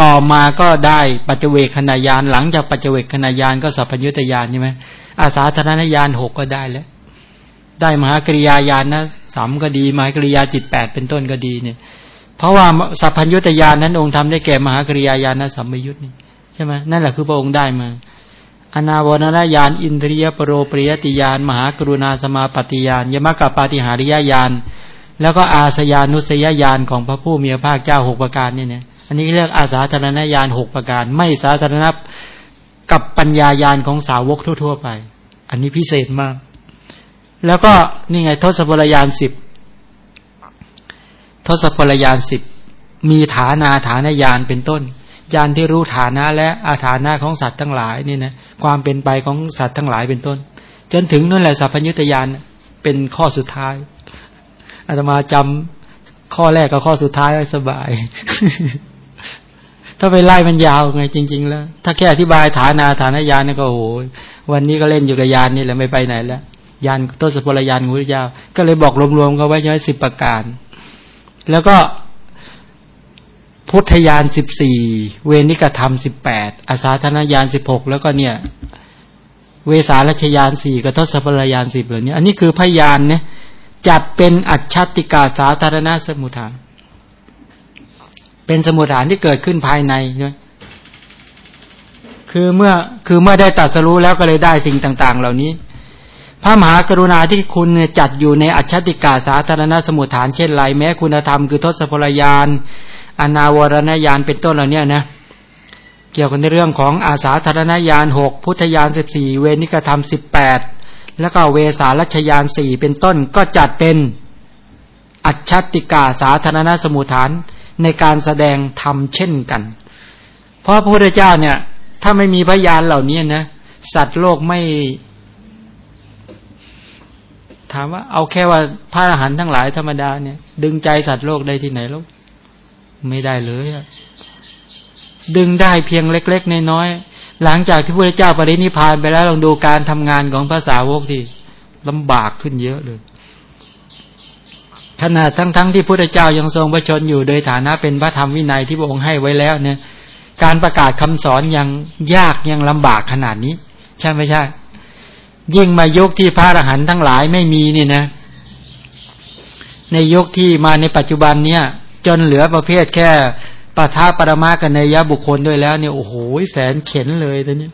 ต่อมาก็ได้ปัจเจเวคขณะยานหลังจากปัจเจเวคขณะยานก็สัพพยุตยานใช่ไหมอาสาธนญาณหกก็ได้แล้ว ได้มหากริยายานนะสามก็ดีมหากริยาจิตแปดเป็นต้นก็ดีเนี่ย เพราะว่าสัพพัญญุตยานนั้นองค์ทำได้แก่มหากริยาญาณสัมมยุตนี่ใช่ไหมนั่นแหละคือพระองค์ได้มา อนาวรณญาณอินทรียปรโรปริยติยานมหากรุณาสมาปฏิยานยมกะปาติหาริยญาณแล้วก็อาสยานุสยญาณของพระผู้มีพระภาคเจ้าหกประการนี่เนี่ยอันนี้เรียกอาสาธารณญาณหกประการ ไม่สาธารณกับปัญญาญาณของสาวกทั่ว ๆ ไป อันนี้พิเศษมาก แล้วก็นี่ไงทศพลยานสิบทศพลยานสิบมีฐานาฐานยานเป็นต้น ยานที่รู้ฐานะและอาฐานะของสัตว์ทั้งหลายนี่นะความเป็นไปของสัตว์ทั้งหลายเป็นต้น จนถึงนั่นแหละสัพพยุตยานเป็นข้อสุดท้ายอาตมาจำข้อแรกกับข้อสุดท้ายไว้สบาย ถ้าไปไล่มันยาวไงจริง ๆ แล้ว ถ้าแค่อธิบายฐานาฐานยานนี่ก็โอ้โหวันนี้ก็เล่นอยู่กับยานนี่แหละไม่ไปไหนแล้วยานต้นสพลยานงูยาว ก็เลยบอกรวมๆเขาไว้ใช้สิบประการ แล้วก็ พุทธยานสิบสี่เวนิกธรรมสิบแปดอาสาธนญาณสิบหกแล้วก็เนี่ย เวสารัชยานสี่กับทศพลยานสิบเหล่านี้อันนี้คือพยานเนี่ยจัดเป็นอัจฉติกาสาธารณสมุทฐาน เป็นสมุทฐานที่เกิดขึ้นภายในใช่คือเมื่อคือเมื่อได้ตัดสรู้แล้วก็เลยได้สิ่งต่าง ๆ เหล่านี้ พระมหากรุณาที่คุณจัดอยู่ในอัจฉติกาสาธารณสมุทฐานเช่นไรแม้คุณธรรมคือทศพลยาน อนาวรณญาณเป็นต้นเหล่านี้นะเกี่ยวกันในเรื่องของอาสาธารณญาณหกพุทธญาณสิบสี่เวนิกธรรมสิบแปดแล้วก็เวสารัชยานสี่เป็นต้นก็จัดเป็นอัจฉติกาสาธารณสมุทฐานในการแสดงธรรมเช่นกัน เพราะพระพุทธเจ้าเนี่ย ถ้าไม่มีพยานเหล่านี้นะสัตว์โลกไม่ ถามว่าเอาแค่ว่าพระอรหันต์ทั้งหลายธรรมดาเนี่ย ดึงใจสัตว์โลกได้ที่ไหนลูก ไม่ได้เลยดึงได้เพียงเล็ก ๆ น้อยๆหลังจากที่พระเจ้าปรินิพานไปแล้วลองดูการทำงานของภาษาวกที่ลำบากขึ้นเยอะเลยขนาดทั้งๆทที่พระเจ้ายังทรงประชนอยู่โดยฐานะเป็นพระธรรมวินัยที่พระองค์ให้ไว้แล้วเนี่ย การประกาศคำสอนยังยากยังลำบากขนาดนี้ ใช่ไม่ใช่ ยิ่งมายกที่พระอรหันต์ทั้งหลายไม่มีนี่นะ ในยกที่มาในปัจจุบันเนี่ย จนเหลือประเภทแค่ปะทาปรมากันในยะบุคคลด้วยแล้วเนี่ยโอ้โหแสนเข็นเลยตอนนี้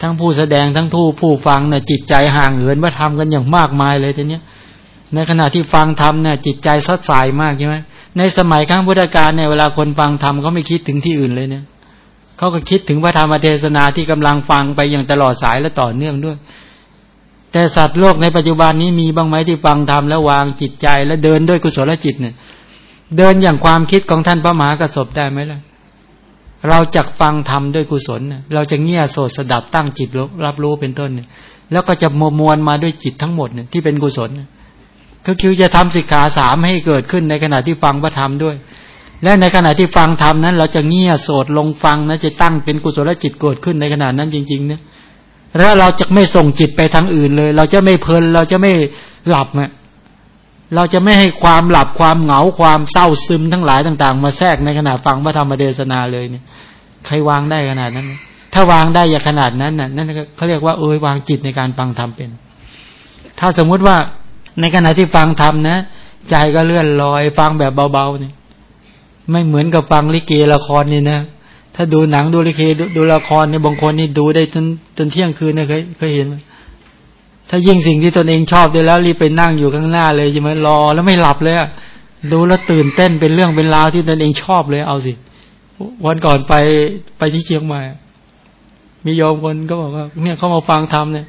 ทั้งผู้แสดงทั้งทู่ผู้ฟังเนี่ยจิตใจห่างเหินว่าทำกันอย่างมากมายเลยตอนนี้ในขณะที่ฟังธรรมเนี่ยจิตใจสดใสมากใช่ไหมในสมัยครั้งพุทธกาลเนี่ยเวลาคนฟังธรรมเขาไม่คิดถึงที่อื่นเลยเนี่ยเขาก็คิดถึงพระธรรมเทศนาที่กำลังฟังไปอย่างตลอดสายและต่อเนื่องด้วย แต่สัตว์โลกในปัจจุบันนี้มีบ้างไหมที่ฟังธรรมแล้ววางจิตใจ แล้วเดินด้วยกุศลจิตเนี่ย เดินอย่างความคิดของท่านพระมหากระสบได้ไหมล่ะ เราจะฟังธรรมด้วยกุศล เราจะเงี่ยโสดสดับตั้งจิตรับรู้เป็นต้นเนี่ยแล้วก็จะมวมวลมาด้วยจิตทั้งหมดเนี่ยที่เป็นกุศลก็คือจะทำสิกขาสามให้เกิดขึ้นในขณะที่ฟังพระธรรมด้วย และในขณะที่ฟังธรรมนั้น เราจะเงี่ยโสดลงฟังนะจะตั้งเป็นกุศลจิตเกิดขึ้นในขณะนั้นจริงๆเนี่ยแล้วเราจะไม่ส่งจิตไปทางอื่นเลย เราจะไม่เพลิน เราจะไม่หลับเนี่ย เราจะไม่ให้ความหลับความเหงาความเศร้าซึมทั้งหลายต่าง ๆ มาแทรกในขณะฟังพระธรรมเทศนาเลยเนี่ย ใครวางได้ขนาดนั้น ถ้าวางได้อย่างขนาดนั้นน่ะนั่นเขาเรียกว่าเออวางจิตในการฟังธรรมเป็น ถ้าสมมุติว่าในขณะที่ฟังธรรมนะใจก็เลื่อนลอย ฟังแบบเบาๆเนี่ยไม่เหมือนกับฟังลิเกละครนี่นะถ้าดูหนังดูลิเกดูละครเนี่ยบางคนนี่ดูได้จนจนเที่ยงคืนนะเคยเคยเห็นไหม ถ้ายิ่งสิ่งที่ตนเองชอบได้แล้วรีบไปนั่งอยู่ข้างหน้าเลยใช่ไหมรอแล้วไม่หลับเลยดูแล้วตื่นเต้นเป็นเรื่องเป็นราวที่ตนเองชอบเลยเอาสิ วันก่อนไปไปที่เชียงใหม่ มีโยมคนก็บอกว่า เนี่ยเขามาฟังธรรมเนี่ย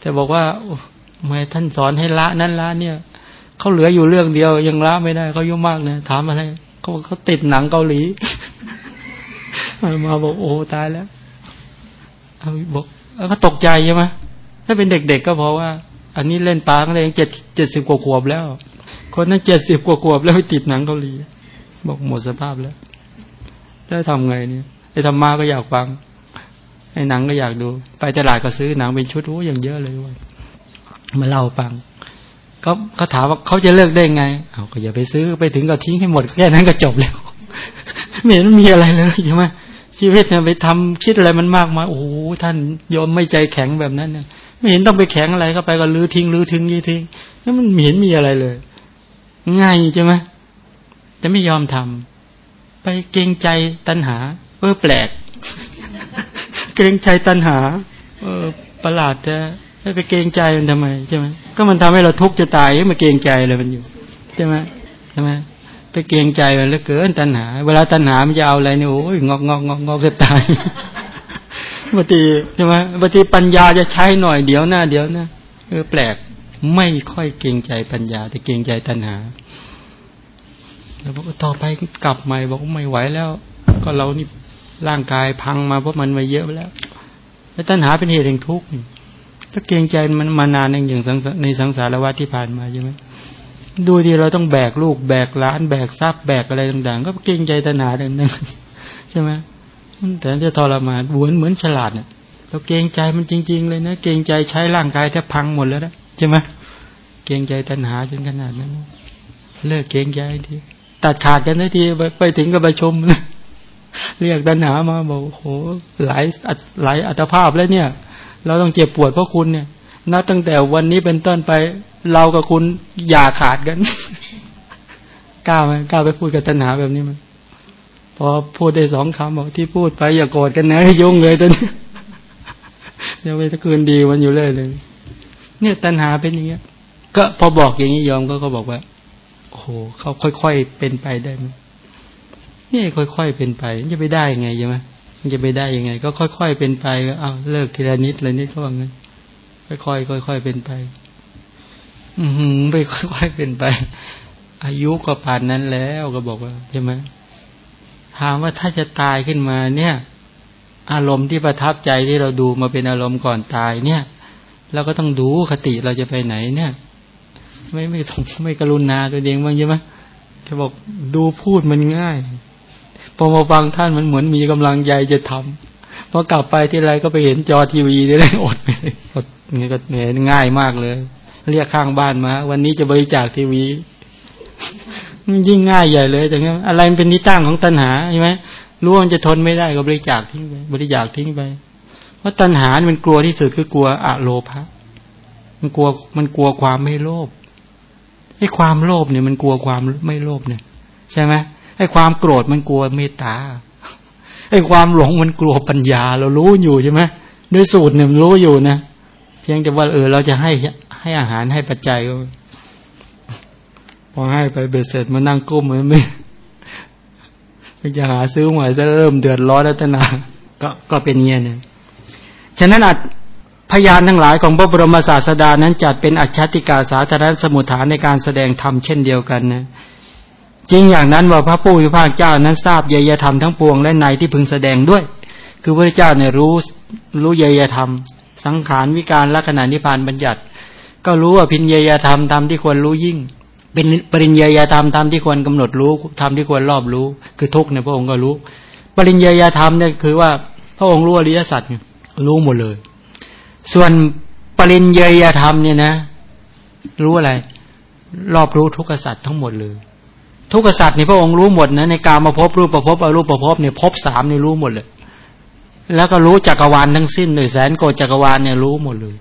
แต่บอกว่าทำไมท่านสอนให้ละนั่นละเนี่ยเขาเหลืออยู่เรื่องเดียวยังละไม่ได้เขายุ่งมากเนี่ยถามอะไรเขาเขาติดหนังเกาหลี มาบอกโอ้ตายแล้วบอกเขาตกใจใช่ไหม ถ้าเป็นเด็กๆก็เพราะว่า อันนี้เล่นปาตั้งแต่ยังเจ็ดเจ็ดสิบกว่าขวบแล้ว คนนั้นเจ็ดสิบกว่าขวบแล้วไปติดหนังเกาหลีบอกหมดสภาพแล้วแล้วทำไงเนี่ยไอ้ธรรมะก็อยากฟังไอ้หนังก็อยากดู ไปตลาดก็ซื้อหนังเป็นชุดโอ้อย่างเยอะเลยว่ามาเล่าฟังก็เขาถามว่าเขาจะเลิกได้ไงเอาก็อย่าไปซื้อไปถึงก็ทิ้งให้หมดแค่นั้นก็จบแล้วไม่เห็นมีอะไรเลยใช่ไหมชีวิตเนี่ยไปทำคิดอะไรมันมากมายโอ้ท่านยอมไม่ใจแข็งแบบนั้นเนี่ย ไม่เห็นต้องไปแข็งอะไรก็ไปก็ลื้อทิ้งลื้อทิ้งยี่ทิ้งแล้วมันเห็นมีอะไรเลย ง่ายใช่ไหมจะไม่ยอมทำไปเกรงใจตัณหาเออแปลก เกรงใจตัณหา เออประหลาดแต่ไปเกรงใจมันทำไมใช่ไหมก็มันทำให้เราทุกข์จะตายมาเกรงใจอะไรมันอยู่ใช่ไหมใช่ไหมไปเกรงใจมันเหลือเกินตัณหา เวลาตัณหามันจะเอาอะไรเนี่ยโอ้ยงอกงอกงอกงอกจะตาย บางทีใช่ไหมบางทีปัญญาจะใช้หน่อยเดี๋ยวหน้าเดี๋ยวหน้าเออแปลกไม่ค่อยเกรงใจปัญญา แต่เกรงใจตัณหา แล้วบอกต่อไปกลับใหม่บอกไม่ไหวแล้ว ก็เรานี่ร่างกายพังมาเพราะมันมาเยอะแล้ว แล้วตัณหาเป็นเหตุแห่งทุกข์ถ้าเกรงใจมันมานานอย่างในสังสารวัฏที่ผ่านมาใช่ไหมดูดีเราต้องแบกลูกแบกล้าน แบกทรัพย์แบกอะไรต่างๆ ก็เกรงใจตัณหาดังนั้นใช่ไหม แต่จะทรมานเหมือนเหมือนฉลาดเนี่ยเราเกรงใจมันจริง ๆ เลยนะ เกรงใจใช้ร่างกายแทบพังหมดแล้วนะใช่ไหมเกรงใจตัณหาจนขนาดนั้นเลิกเกรงใจทีตัดขาดกันได้ทีไปถึงกับประชมเรียกตัณหามาบอกโหหลายหลายอัตภาพแล้วเนี่ย เราต้องเจ็บปวดเพราะคุณเนี่ยนับตั้งแต่วันนี้เป็นต้นไปเรากับคุณอย่าขาดกันกล้าไหมกล้าไปพูดกับตัณหาแบบนี้มั้ย พอพูดได้สองคำบอกที่พูดไปอย่าโกรธกันนะยุ่งเลยตอนนี้ยังไปตะคืนดีวันอยู่เลยเลยเนี่ยตัณหาเป็นอย่างเงี้ย ก็พอบอกอย่างนี้ยอมก็ก็บอกว่า โอ้โหเขาค่อยๆเป็นไปได้ไหมนี่ค่อยๆเป็นไปจะไปได้ยังไงใช่ไหมมันจะไปได้ยังไง ก็ค่อยๆเป็นไปก็เอาเลิกทีละนิดละนิดก็ว่างั้นค่อยๆค่อยๆเป็นไป อืมไปค่อยๆเป็นไป อายุก็ผ่านนั้นแล้วก็บอกว่าใช่ไหม ถามว่าถ้าจะตายขึ้นมาเนี่ย อารมณ์ที่ประทับใจที่เราดูมาเป็นอารมณ์ก่อนตายเนี่ยเราก็ต้องดูคติเราจะไปไหนเนี่ย ไม่ไม่ถงไม่กรุณาตัวเองบ้างใช่ไหมจะบอกดูพูดมันง่ายพอมาฟังท่านมันเหมือนมีกำลังใจจะทำพอกลับไปที่ไรก็ไปเห็นจอทีวีได้เลยอดไปอดนี่ก็เหนื่อยง่ายมากเลย เรียกข้างบ้านมา วันนี้จะบริจาคทีวี ยิ่งง่ายใหญ่เลย แต่เงี้ยอะไรมันเป็นที่ตั้งของตัณหาใช่ไหมรู้ว่ามันจะทนไม่ได้ก็บริจาคทิ้งไปบริจาคทิ้งไป เพราะตัณหามันกลัวที่สุดคือกลัวอะโลภะมันกลัวมันกลัวความไม่โลภไอ้ความโลภเนี่ยมันกลัวความไม่โลภเนี่ย ใช่ไหมไอ้ความโกรธมันกลัวเมตตาไอ้ความหลงมันกลัวปัญญา เรารู้อยู่ใช่ไหมด้วยสูตรเนี่ยมันรู้อยู่นะเพียงแต่ว่าเออเราจะให้ให้อาหารให้ปัจจัย พอให้ไปเบ็ดเสร็จมานั่งก้มเหมือนไม่จะหาซื้อหม่จะเริ่มเดือดร้อนแล้วนาก็ก็เป็นเงี้ยเนี่ยฉะนั้นอาจพยานทั้งหลายของพระบรมศาสดานั้นจัดเป็นอัจฉริกาสาธารณสมุทฐานในการแสดงธรรมเช่นเดียวกันนะจริงอย่างนั้นว่าพระผู้มีพระเจ้านั้นทราบเยยธรรมทั้งปวงและในที่พึงแสดงด้วย คือพระเจ้าเนี่ยรู้รู้เยยธรรม สังขารวิการลักษณะนิพพานบัญญัติ ก็รู้ว่าพินเยยธรรมตามที่ควรรู้ยิ่ง เป็นปริญญาญาธรรมตามที่ควรกำหนดรู้ธรรมที่ควรรอบรู้ คือทุกเนี่ยพระองค์ก็รู้ ปริญญาญาธรรมเนี่ยคือว่าพระองค์รู้อริยสัจรู้หมดเลย ส่วนปริญญาญาธรรมเนี่ยนะ รู้อะไร รอบรู้ทุกขสัจทั้งหมดเลย ทุกษัตริย์นี่ยพระองค์รู้หมดนะในการมาพบรูปประพบอรูปประพบเนี่ยพบสามเนี่ยรู้หมดเลย แล้วก็รู้จักรวาลทั้งสิ้นเลยแสนโกจักรวาลเนี่ยรู้หมดเลย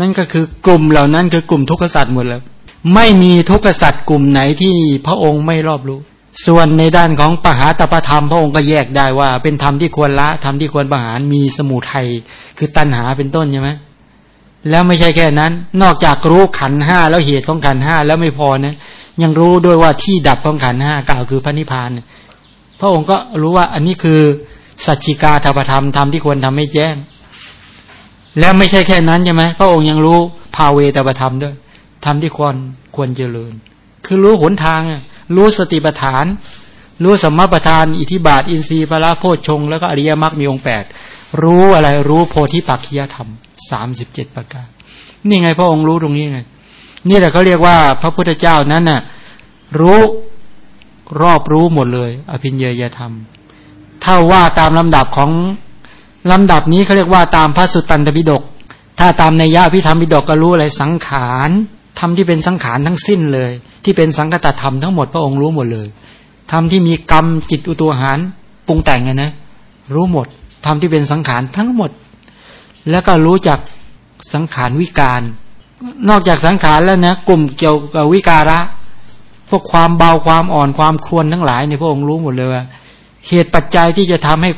นั่นก็คือกลุ่มเหล่านั้นคือกลุ่มทุกษัตริย์หมดแล้ว ไม่มีทุกษัตริย์กลุ่มไหนที่พระองค์ไม่รอบรู้ ส่วนในด้านของปหาตประธรรม พระองค์ก็แยกได้ว่า เป็นธรรมที่ควรละธรรมที่ควรประหารมีสมุทัยคือตัณหาเป็นต้นใช่ไหมแล้วไม่ใช่แค่นั้น นอกจากรู้ขันห้าแล้วเหตุของขันห้าแล้วไม่พอนะยังรู้ด้วยว่าที่ดับของขันห้ากล่าวคือพระนิพพานพระองค์ก็รู้ว่าอันนี้คือสัจจิกาธรรมธรรมธรรมที่ควรทำให้แจ้ง แล้วไม่ใช่แค่นั้นใช่ไหมพระองค์ยังรู้ภาเวตปธรรมด้วย ธรรมที่ควรควรเจริญ คือรู้หนทาง รู้สติปัฏฐาน รู้สมมาปัฏฐาน อิทิบาท อินทรีย์พระโพชฌงแล้วก็อริยมรรคมีองค์แปดรู้อะไรรู้โพธิปักขียธรรมสามสิบเจ็ดประการ นี่ไงพระองค์รู้ตรงนี้ไง นี่แหละเขาเรียกว่าพระพุทธเจ้านั้นน่ะรู้รอบรู้หมดเลย อภิญญาธรรม ถ้าว่าตามลำดับของลำดับนี้เขาเรียกว่าตามพระสุตตันตปิฎกถ้าตามในยะพิธรรมปิฎกก็รู้อะไรสังขาร ทำที่เป็นสังขารทั้งสิ้นเลย ที่เป็นสังกตธรรมทั้งหมดพระองค์รู้หมดเลยทำที่มีกรรมจิตอุตัวหารปรุงแต่งไงนะ รู้หมดทำที่เป็นสังขารทั้งหมด แล้วก็รู้จักสังขารวิการ นอกจากสังขารแล้วนะกลุ่มเกี่ยวกับวิการะ พวกความเบาความอ่อนความควรทั้งหลายเนี่ยพระองค์รู้หมดเลยว่าเหตุปัจจัยที่จะทำให้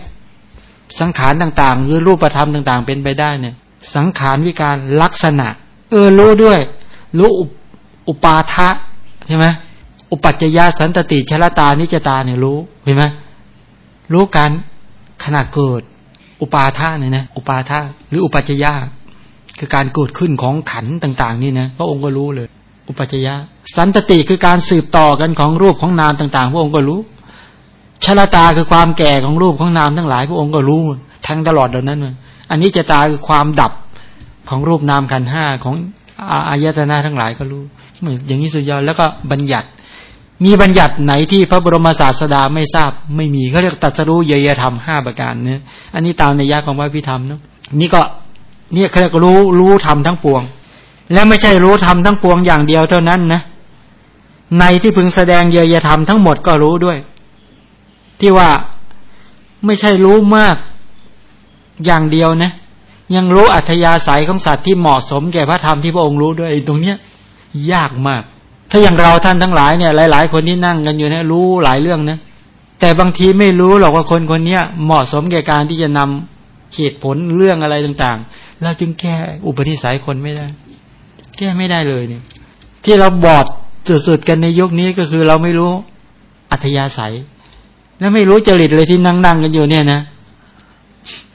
สังขารต่างๆ หรือรูปธรรมต่าง ๆ เป็นไปได้เนี่ย สังขารวิการลักษณะ เออรู้ด้วย รู้อุปาทะใช่ไหมอุปัจจยาสันตติชลตานิจตาเนี่ยรู้เห็นไหมรู้การขณะเกิดอุปาทะเนี่ยนะอุปาทะหรืออุปัจจยาคือการเกิดขึ้นของขันต่าง ๆ นี่นะพระองค์ก็รู้เลย อุปัจจยะสันตติคือการสืบต่อกันของรูปของนามต่าง ๆ พระองค์ก็รู้ชลตาคือความแก่ของรูปของนามทั้งหลาย พระองค์ก็รู้ทั้งตลอดเหล่านั้นเลยอันนี้จะตาคือความดับของรูปนามขันห้าของ อายตนะทั้งหลายก็รู้เหมือนอย่างนี้สุดยอดแล้วก็บัญญัติ มีบัญญัติไหนที่พระบรมศาสดาไม่ทราบไม่มีเขาเรียกตัดสรู้เยยธรรมห้าประการเนี่ยอันนี้ตามในยะของว่าพิธรรมเนาะนี่ก็เนี่ยเขาเรียกรู้รู้ทำทั้งปวง และไม่ใช่รู้ทำทั้งปวงอย่างเดียวเท่านั้นนะในที่พึงแสดงเยยธรรมทั้งหมดก็รู้ด้วย ที่ว่าไม่ใช่รู้มากอย่างเดียวนะ ยังรู้อัธยาศัยของสัตว์ที่เหมาะสมแก่พระธรรมที่พระองค์รู้ด้วยตรงเนี้ยยากมาก ถ้าอย่างเราท่านทั้งหลายเนี่ย หลาย ๆ คนที่นั่งกันอยู่เนี่ยรู้หลายเรื่องนะแต่บางทีไม่รู้หรอกว่าคนคนนี้เหมาะสมแก่การที่จะนำเหตุผลเรื่องอะไรต่างๆ เราจึงแก้อุปนิสัยคนไม่ได้ แก้ไม่ได้เลยเนี่ย ที่เราบอดสุดๆกันในยุคนี้ก็คือเราไม่รู้อัธยาศัย และไม่รู้จริตเลยที่นั่งๆกันอยู่เนี่ยนะ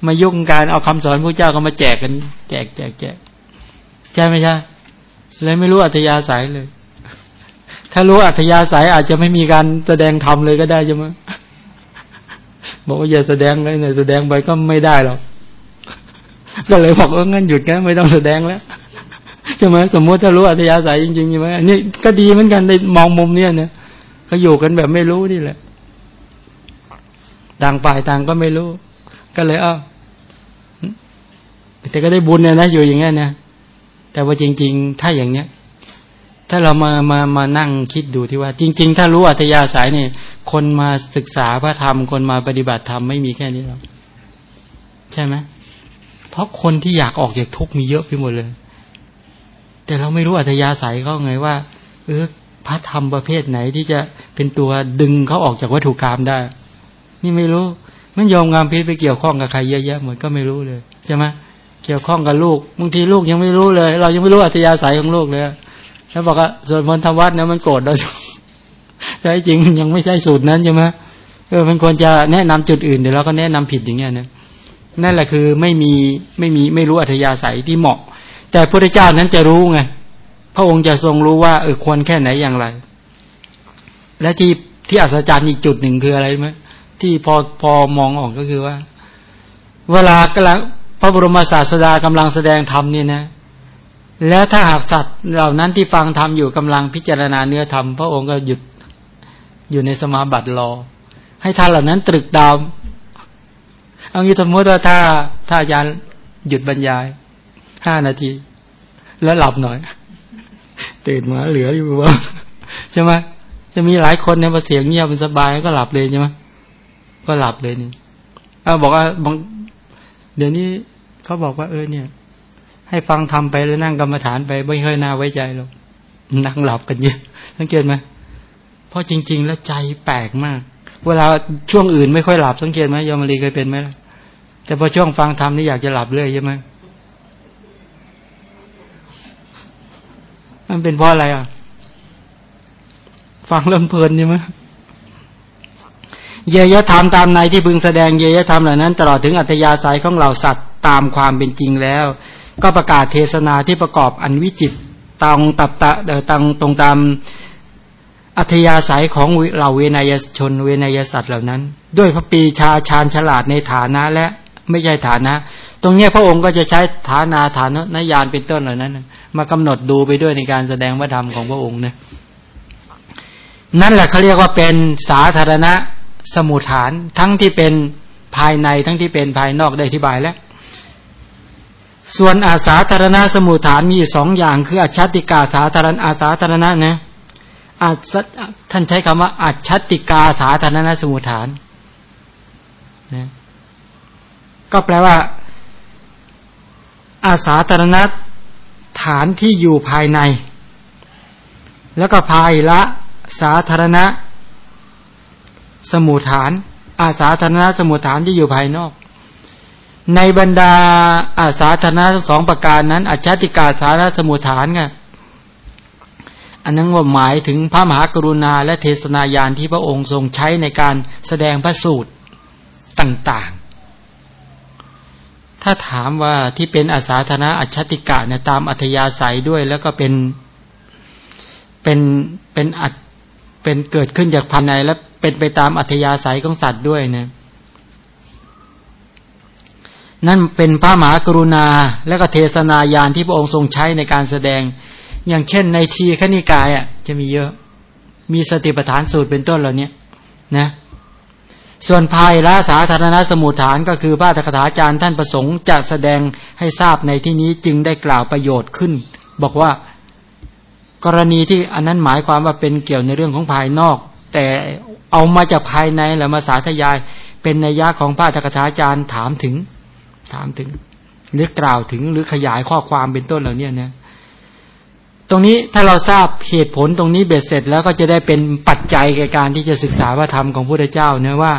มายุ่งการเอาคำสอนพระเจ้าก็มาแจกกัน แจกแจกแจกใช่ไหมใช่เลยไม่รู้อัธยาศัยเลย ถ้ารู้อัธยาศัยอาจจะไม่มีการแสดงธรรมเลยก็ได้ใช่ไหมบอกว่าอย่าแสดงเลยเนี่ยแสดงไปก็ไม่ได้หรอกก็เลยบอกว่างั้นหยุดแกไม่ต้องแสดงแล้วใช่ไหมสมมติถ้ารู้อัธยาศัยจริงๆใช่ไหมนี่ก็ดีเหมือนกันในมองมุมเนี้ยเนี่ยก็อยู่กันแบบไม่รู้นี่แหละต่างฝ่ายต่างก็ไม่รู้ ก็เลยเอ้าแต่ก็ได้บุญเนี่ยนะอยู่อย่างเงี้ยนะแต่ว่าจริง ๆ ถ้าอย่างเนี้ย ถ้าเรามามามานั่งคิดดูที่ว่า จริง ๆ ถ้ารู้อัธยาศัยเนี่ยคนมาศึกษาพระธรรม คนมาปฏิบัติธรรมไม่มีแค่นี้หรอกใช่ไหมเพราะคนที่อยากออกจากทุกข์มีเยอะไปหมดเลย แต่เราไม่รู้อัธยาศัยเขาไงว่า เออพระธรรมประเภทไหนที่จะเป็นตัวดึงเขาออกจากวัตถุกรรมได้ นี่ไม่รู้ มันยอมงามพิษไปเกี่ยวข้องกับใครเยอะแยะหมดก็ไม่รู้เลยใช่ไหมเกี่ยวข้องกับลูกบางทีลูกยังไม่รู้เลย เรายังไม่รู้อัธยาศัยของลูกเลยแล้วบอกว่าส่วนมนต์ธรรมวัดเนี่ยมันโกรธเราใช้จริงยังไม่ใช่สูตรนั้นใช่ไหมเออมันควรจะแนะนำจุดอื่นเดี๋ยวเราก็แนะนำผิดอย่างเงี้ยนะนั่นแหละคือไม่มีไม่มีไม่รู้อัธยาศัยที่เหมาะ แต่พระเจ้านั้นจะรู้ไงพระองค์จะทรงรู้ว่าเออควรแค่ไหนอย่างไร และที่ที่อัศจรรย์อีกจุดหนึ่งคืออะไรไหม ที่พอพอมองออกก็คือว่า เวลากำลังพระบรมศาสดากำลังแสดงธรรมเนี่ยนะ แล้วถ้าหากสัตว์เหล่านั้นที่ฟังธรรมอยู่กำลังพิจารณาเนื้อธรรมพระองค์ก็หยุดอยู่ในสมาบัติรอ ให้ท่านเหล่านั้นตรึกดาวเอางี้สมมติว่าถ้าถ้าอาจารย์หยุดบรรยายห้านาที แล้วหลับหน่อยตื่นมาเหลืออยู่ว่าใช่ไหมจะมีหลายคนเนี่ยพอเสียงเงียบมันสบายก็หลับเลยใช่ไหม ก็หลับเลยนี่เอาบอกว่าบางเดี๋ยวนี้เขาบอกว่าเออเนี่ย ให้ฟังทำไปแล้วนั่งกรรมฐานไปไม่ค่อยน่าไว้ใจหรอกนั่งหลับกันเยอะสังเกตไหมเพราะจริง ๆ แล้วใจแปลกมาก เวลาช่วงอื่นไม่ค่อยหลับสังเกตไหมยมรีเคยเป็นไหมแต่พอช่วงฟังธรรมนี่อยากจะหลับเรื่อยใช่ไหมมันเป็นเพราะอะไรอะ ฟังเริ่มเพลินใช่ไหม เยยธรรมตามในที่พึงแสดงเยยธรรมเหล่านั้น ตลอดถึงอัตยาศัยของเราสัตว์ตามความเป็นจริงแล้ว ก็ประกาศเทศนาที่ประกอบอันวิจิตตองตับตะเดตังตรงตามอัธยาศัยของเราเวนยชนเวนยสัตว์เหล่านั้น ด้วยพระปีชาชาญฉลาดในฐานะและไม่ใช่ฐานะ ตรงนี้พระองค์ก็จะใช้ฐานาฐานะนยานเป็นต้นเหล่านั้น มากำหนดดูไปด้วยในการแสดงวัฒธรรมของพระองค์นะนั่นแหละเขาเรียกว่าเป็นสาธารณะ สมุทฐานทั้งที่เป็นภายในทั้งที่เป็นภายนอกได้อธิบายแล้ว ส่วนอาสาธารณะสมุทฐานมีสองอย่าง คืออัจฉติกาสาธารณอาสาธารณะนะอาท่านใช้คำว่าอัจฉติกาสาธารณะสมุทฐานนะก็แปลว่า อาสาธารณะฐานที่อยู่ภายใน แล้วก็ภายละสาธารณะ สมุทฐาน อาสาธารณสมุทฐานที่อยู่ภายนอก ในบรรดาอาสาธารณสองประการนั้น อัจฉติกาสาธารสมุทฐานไงอันนั้นว่าหมายถึงพระมหากรุณาและเทศนายานที่พระองค์ทรงใช้ในการแสดงพระสูตรต่างๆ ถ้าถามว่าที่เป็นอาสาธารณอัจฉติกะเนี่ยตามอัธยาศัยด้วยแล้วก็เป็นเป็นเป็นอัดเป็นเกิดขึ้นจากภายในและ เป็นไปตามอัธยาศัยของสัตว์ด้วยนะนั่นเป็นพระมหากรุณาและก็เทศนายานที่พระองค์ทรงใช้ในการแสดง อย่างเช่นในทีขณิกายอะ จะมีเยอะ มีสติปัฏฐานสูตรเป็นต้นเหล่านี้นะ ส่วนภายละสาธารณสมุทฐานก็คือพระตถาจารย์ท่านประสงค์จะแสดงให้ทราบในที่นี้จึงได้กล่าวประโยชน์ขึ้น บอกว่ากรณีที่อันนั้นหมายความว่าเป็นเกี่ยวในเรื่องของภายนอก แต่ เอามาจากภายในแล้วมาสาธยาย เป็นนัยยะของพระธกถาจารย์ถามถึง ถามถึง หรือกล่าวถึงหรือขยายข้อความเป็นต้นเหล่านี้นะตรงนี้ถ้าเราทราบเหตุผลตรงนี้เบ็ดเสร็จแล้วก็จะได้เป็นปัจจัยในการที่จะศึกษาพระธรรมของพระเจ้าเนะว่า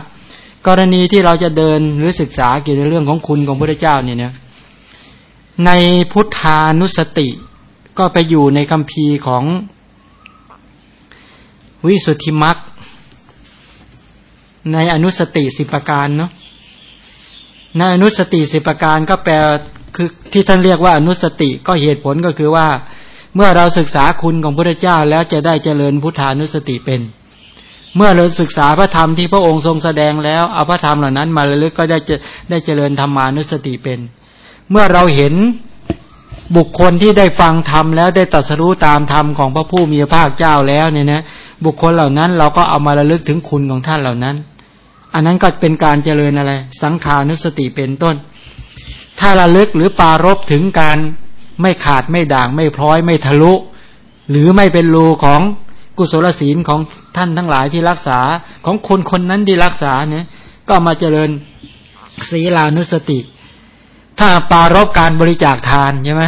กรณีที่เราจะเดินหรือศึกษาเกี่ยวกับเรื่องของคุณของพระเจ้าเนี่ยนะในพุทธานุสติก็ไปอยู่ในคำพีของวิสุทธิมัก ในอนุสติสิบประการเนาะในอนุสติสิบประการก็แปลคือที่ท่านเรียกว่าอนุสติก็เหตุผลก็คือว่า เมื่อเราศึกษาคุณของพระเจ้าแล้วจะได้เจริญพุทธานุสติเป็น เมื่อเราศึกษาพระธรรมที่พระองค์ทรงแสดงแล้วเอาพระธรรมเหล่านั้นมาระลึกก็ได้จะได้เจริญธรรมานุสติเป็น เมื่อเราเห็นบุคคลที่ได้ฟังธรรมแล้วได้ตรัสรู้ตามธรรมของพระผู้มีพระภาคเจ้าแล้วเนี่ยนะบุคคลเหล่านั้นเราก็เอามาระลึกถึงคุณของท่านเหล่านั้น อันนั้นก็เป็นการเจริญอะไร สังขานุสติเป็นต้น ถ้าระลึกหรือปารบถึงการไม่ขาดไม่ด่างไม่พร้อยไม่ทะลุ หรือไม่เป็นรูของกุศลศีลของท่านทั้งหลายที่รักษาของคนคนนั้นที่รักษาเนี่ยก็มาเจริญศีลานุสติ ถ้าปารบการบริจาคทานใช่ไหม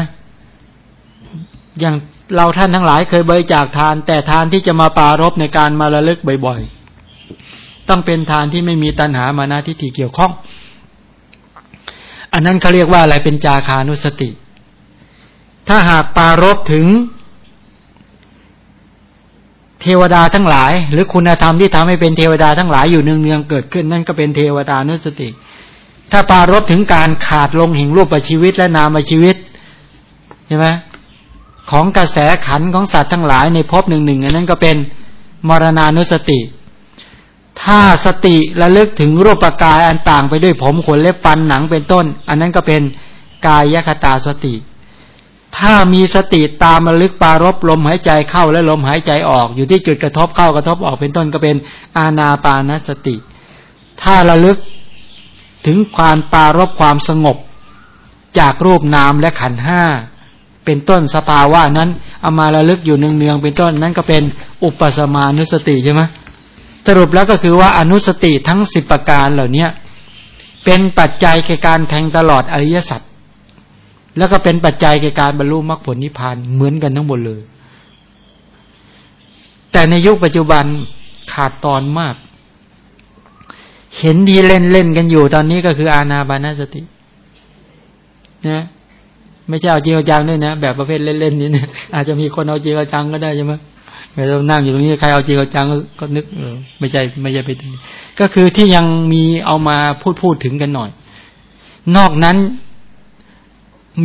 อย่างเราท่านทั้งหลายเคยบริจาคทาน แต่ทานที่จะมาปารบในการมาระลึกบ่อยๆ ต้องเป็นทานที่ไม่มีตัณหามานาทิฏฐิเกี่ยวข้อง อันนั้นเขาเรียกว่าอะไรเป็นจาคานุสติ ถ้าหากปารบถึง เทวดาทั้งหลาย หรือคุณธรรมที่ทำให้เป็นเทวดาทั้งหลายอยู่เนืองๆเกิดขึ้น นั่นก็เป็นเทวดานุสติ ถ้าปารบถึงการขาดลงแห่งรูปชีวิตและนามชีวิตใช่ไหมของกระแสขันของสัตว์ทั้งหลายในภพหนึ่งหนึ่งอันนั้นก็เป็นมรณานุสติ ถ้าสติระลึกถึงรูปกายอันต่างไปด้วยผมขนเล็บฟันหนังเป็นต้น อันนั้นก็เป็นกายคตาสติ ถ้ามีสติตามระลึกปารบลมหายใจเข้าและลมหายใจออก อยู่ที่จุดกระทบเข้ากระทบออกเป็นต้นก็เป็นอาณาปานสติ ถ้าระลึกถึงความปารบความสงบ จากรูปนามและขันห้าเป็นต้นสภาวะนั้นเอามาระลึกอยู่เนืองๆเป็นต้นนั้นก็เป็นอุปสมานุสติใช่ไหม สรุปแล้วก็คือว่าอนุสติทั้งสิบประการเหล่านี้เป็นปัจจัยแก่การแทงตลอดอริยสัจแล้วก็เป็นปัจจัยแก่การบรรลุมรรคผลนิพพานเหมือนกันทั้งหมดเลย แต่ในยุคปัจจุบันขาดตอนมาก เห็นดีเล่นเล่นกันอยู่ตอนนี้ก็คืออาณาบานาสตินะไม่ใช่เอาจริงเอาจังด้วยนะแบบประเภทเล่นๆนี่นะอาจจะมีคนเอาจริงเอาจังก็ได้ใช่ไหม แต่เรานั่งอยู่ตรงนี้ใครเอาจริงเอาจังก็นึกเออไม่ใช่ไม่ใช่ไปตรงนี้ก็คือที่ยังมีเอามาพูดพูดถึงกันหน่อย นอกนั้น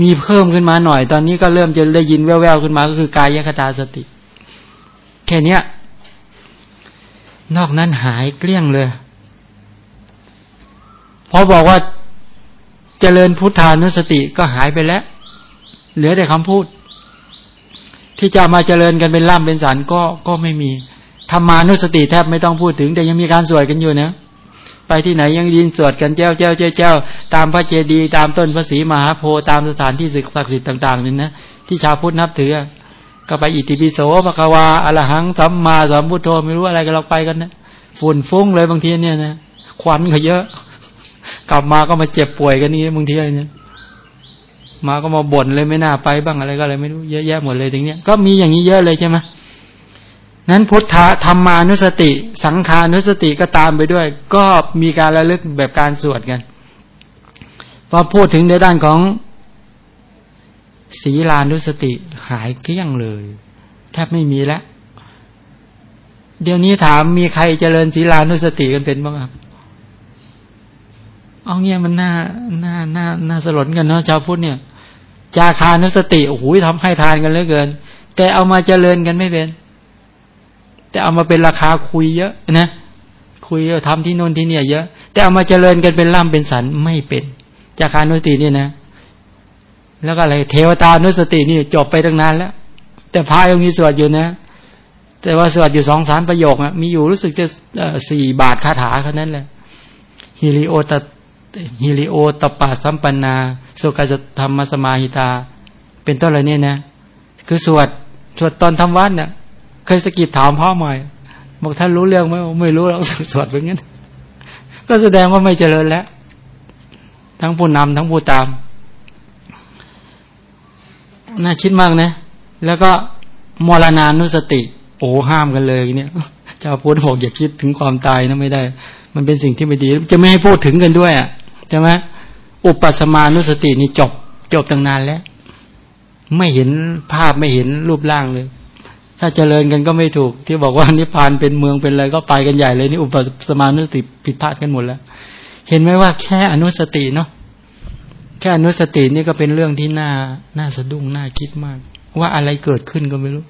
มีเพิ่มขึ้นมาหน่อย ตอนนี้ก็เริ่มจะได้ยินแว่วๆขึ้นมา ก็คือกายคตาสติ แค่เนี้ย นอกนั้นหายเกลี้ยงเลยพอบอกว่าเจริญพุทธานุสติก็หายไปแล้ว เหลือแต่คำพูด ที่จะมาเจริญกันเป็นล่ำเป็นสันก็ก็ไม่มีธรรมานุสติแทบไม่ต้องพูดถึง แต่ยังมีการสวดกันอยู่นะ ไปที่ไหนยังยินสวดกันเจ้าเจ้าเจ้าเจ้าตามพระเจดีย์ตามต้นพระศรีมหาโพธิ์ตามสถานที่ศักดิ์สิทธิ์ต่างๆนี่นะที่ชาวพุทธนับถือก็ไปอิติปิโสภควาอรหังสัมมาสัมพุทโธไม่รู้อะไรกันเราไปกันนะฝุ่นฟุ้งเลยบางทีเนี่ยนะควันก็เยอะ กลับมาก็มาเจ็บป่วยกันนี่บางทีเนี่ย มาก็มาบ่นเลยไม่น่าไปบ้างอะไรก็อะไรไม่รู้เยอะแยะหมดเลยถึงเนี้ยก็มีอย่างนี้เยอะเลยใช่ไหมนั้นพุทธธรรมานุสติ สังขานุสติก็ตามไปด้วย ก็มีการระลึกแบบการสวดกันพอพูดถึงในด้านของศีลานุสติหายเกลี้ยงเลย แทบไม่มีแล้ว เดี๋ยวนี้ถามมีใครเจริญศีลานุสติกันเป็นบ้างครับ เอาเงี้ยมันน่าน่าน่าน่าสลดกันเนาะชาวพุทธเนี่ยจาคานุสติโอ้โหทำให้ทานกันเหลือเกิน แต่เอามาเจริญกันไม่เป็น แต่เอามาเป็นราคาคุยเยอะนะคุยทำที่โน่นที่เนี่ยเยอะ แต่เอามาเจริญกันเป็นล่ำเป็นสันไม่เป็นจาคานุสตินี่นะ แล้วก็อะไรเทวตานุสตินี่จบไปตั้งนานแล้ว แต่พายองค์นี้สวดอยู่นะ แต่ว่าสวดอยู่สองสามประโยคอะมีอยู่รู้สึกจะสี่บาทคาถาแค่นั้นแหละฮิริโอต ฮิริโอตปาสัมปันนาสุกาจธรรมสมาหิตา เป็นต้นอะไรเนี่ยนะ คือสวดสวดตอนทำวัดเนี่ยเคยสกิดถามพ่อใหม่บอกท่านรู้เรื่องไหมไม่รู้เราสวดแบบนี้ก็แสดงว่าไม่เจริญแล้ว ทั้งผู้นำทั้งผู้ตาม น่าคิดมากนะ แล้วก็มรณานุสติ โอ้ห้ามกันเลยเนี่ยเจ้าพุทธบอกอย่าคิดถึงความตายนะไม่ได้ มันเป็นสิ่งที่ไม่ดี จะไม่ให้พูดถึงกันด้วยอะ ใช่ไหมอุปสมานุสตินี่จบ จบตั้งนานแล้ว ไม่เห็นภาพไม่เห็นรูปร่างเลย ถ้าเจริญกันก็ไม่ถูก ที่บอกว่านิพพานเป็นเมืองเป็นอะไรก็ไปกันใหญ่เลยนี่อุปสมานุสติผิดพลาดกันหมดแล้ว เห็นไหมว่าแค่อนุสติเนาะแค่อนุสตินี่ก็เป็นเรื่องที่น่าน่าสะดุ้งน่าคิดมาก ว่าอะไรเกิดขึ้นก็ไม่รู้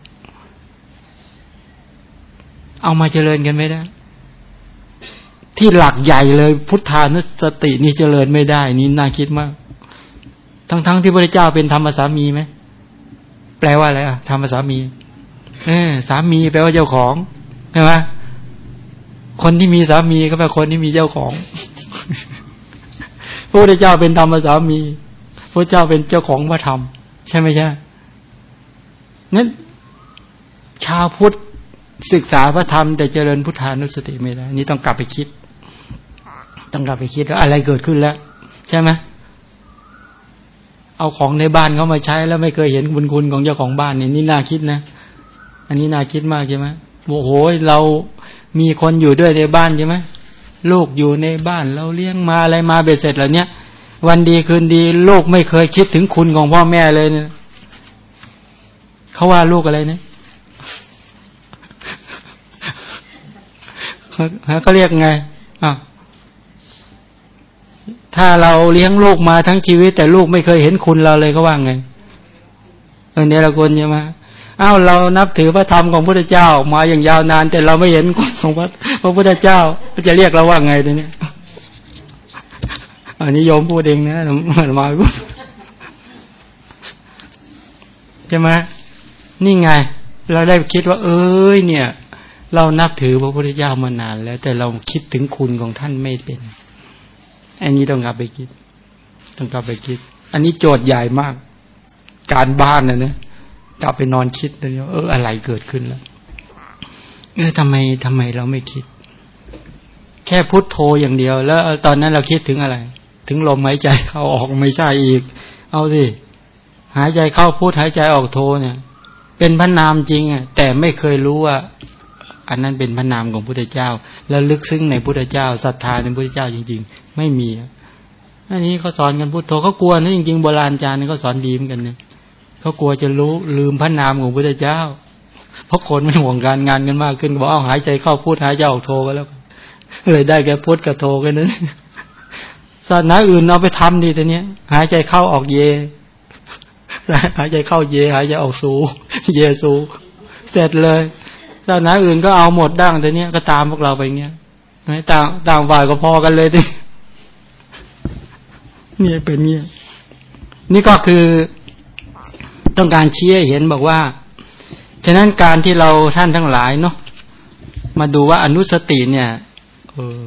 เอามาเจริญกันไม่ได้ ที่หลักใหญ่เลย พุทธานุสตินี่เจริญไม่ได้ นี่น่าคิดมาก ทั้งๆทที่พระเจ้าเป็นธรรมสามีไหมแปลว่าอะไรอะธรรมสามีเออสามีแปลว่าเจ้าของใช่ไหมคนที่มีสามีก็แปลคนที่มีเจ้าของพระพุทธเจ้าเป็นธรรมสามีพระเจ้าเป็นเจ้าของพระธรรม ใช่ไหมใช่งั้นชาวพุทธศึกษาพระธรรม แต่เจริญพุทธานุสติไม่ได้ นี่ต้องกลับไปคิด ต้องกลับไปคิดว่าอะไรเกิดขึ้นแล้ว ใช่ไหมเอาของในบ้านเขามาใช้แล้วไม่เคยเห็นบุญคุณของเจ้าของบ้านเนี่ยนี่น่าคิดนะ อันนี้น่าคิดมากใช่ไหมโอ้โหเรามีคนอยู่ด้วยในบ้านใช่ไหมลูกอยู่ในบ้านเราเลี้ยงมาอะไรมาเบ็ดเสร็จแล้วเนี่ยวันดีคืนดีลูกไม่เคยคิดถึงคุณของพ่อแม่เลยเนี่ยเขาว่าลูกอะไรเนี่ยเขาเรียกไง ถ้าเราเลี้ยงลูกมาทั้งชีวิต แต่ลูกไม่เคยเห็นคุณเราเลยก็ว่าไงเออเนี่ยเราควรใช่ไหมอ้าวเรานับถือพระธรรมของพระพุทธเจ้า มาอย่างยาวนาน แต่เราไม่เห็นคุณของพระพระพุทธเจ้าจะเรียกเราว่าไงเนี่ยอันนี้โยมพูดเองนะมันมาใช่ไหมนี่ไง เราได้คิดว่า เอ้ยเนี่ย เรานับถือพระพุทธเจ้ามานานแล้ว แต่เราคิดถึงคุณของท่านไม่เป็น อันนี้ต้องกลับไปคิด ต้องกลับไปคิด อันนี้โจทย์ใหญ่มาก การบ้านนะเนี่ยกลับไปนอนคิดเลยเอออะไรเกิดขึ้นแล้วเออทำไมทำไมเราไม่คิด แค่พุทโธอย่างเดียว แล้วตอนนั้นเราคิดถึงอะไร ถึงลมหายใจเข้าออกไม่ใช่อีก เอาสิหายใจเข้าพุทหายใจออกโทเนี่ย เป็นพระนามจริงอะแต่ไม่เคยรู้ว่า อันนั้นเป็นพระนามของพุทธเจ้า แล้วลึกซึ้งในพุทธเจ้าศรัทธาในพุทธเจ้าจริง ๆ ไม่มีอันนี้เขาสอนกันพุทโธเขากลัวนะจริงๆโบราณจารย์นี่เขาสอนดีเหมือนกันเนี่ยเขากลัวจะรู้ลืมพระนามของพุทธเจ้า เพราะคนไม่ห่วงการงานกันมากขึ้นบอกเอาหายใจเข้าพูดหายใจออกโทก็แล้วเลยได้แค่พูดกับโทกันนั้นศาสนาอื่นเอาไปทำดีแต่เนี้ยหายใจเข้าออกเย หายใจเข้าเย หายใจออกสู เยสู เสร็จเลย ศาสนาอื่นก็เอาหมดดั้งแต่เนี้ยก็ตามพวกเราไปเงี้ยไม่ต่างต่างฝ่ายก็พอกันเลยทีนี่เป็นเงี้ยนี่ก็คือต้องการชี้ให้เห็นบอกว่า ฉะนั้นการที่เราท่านทั้งหลายเนาะมาดูว่าอนุสติเนี่ยเออ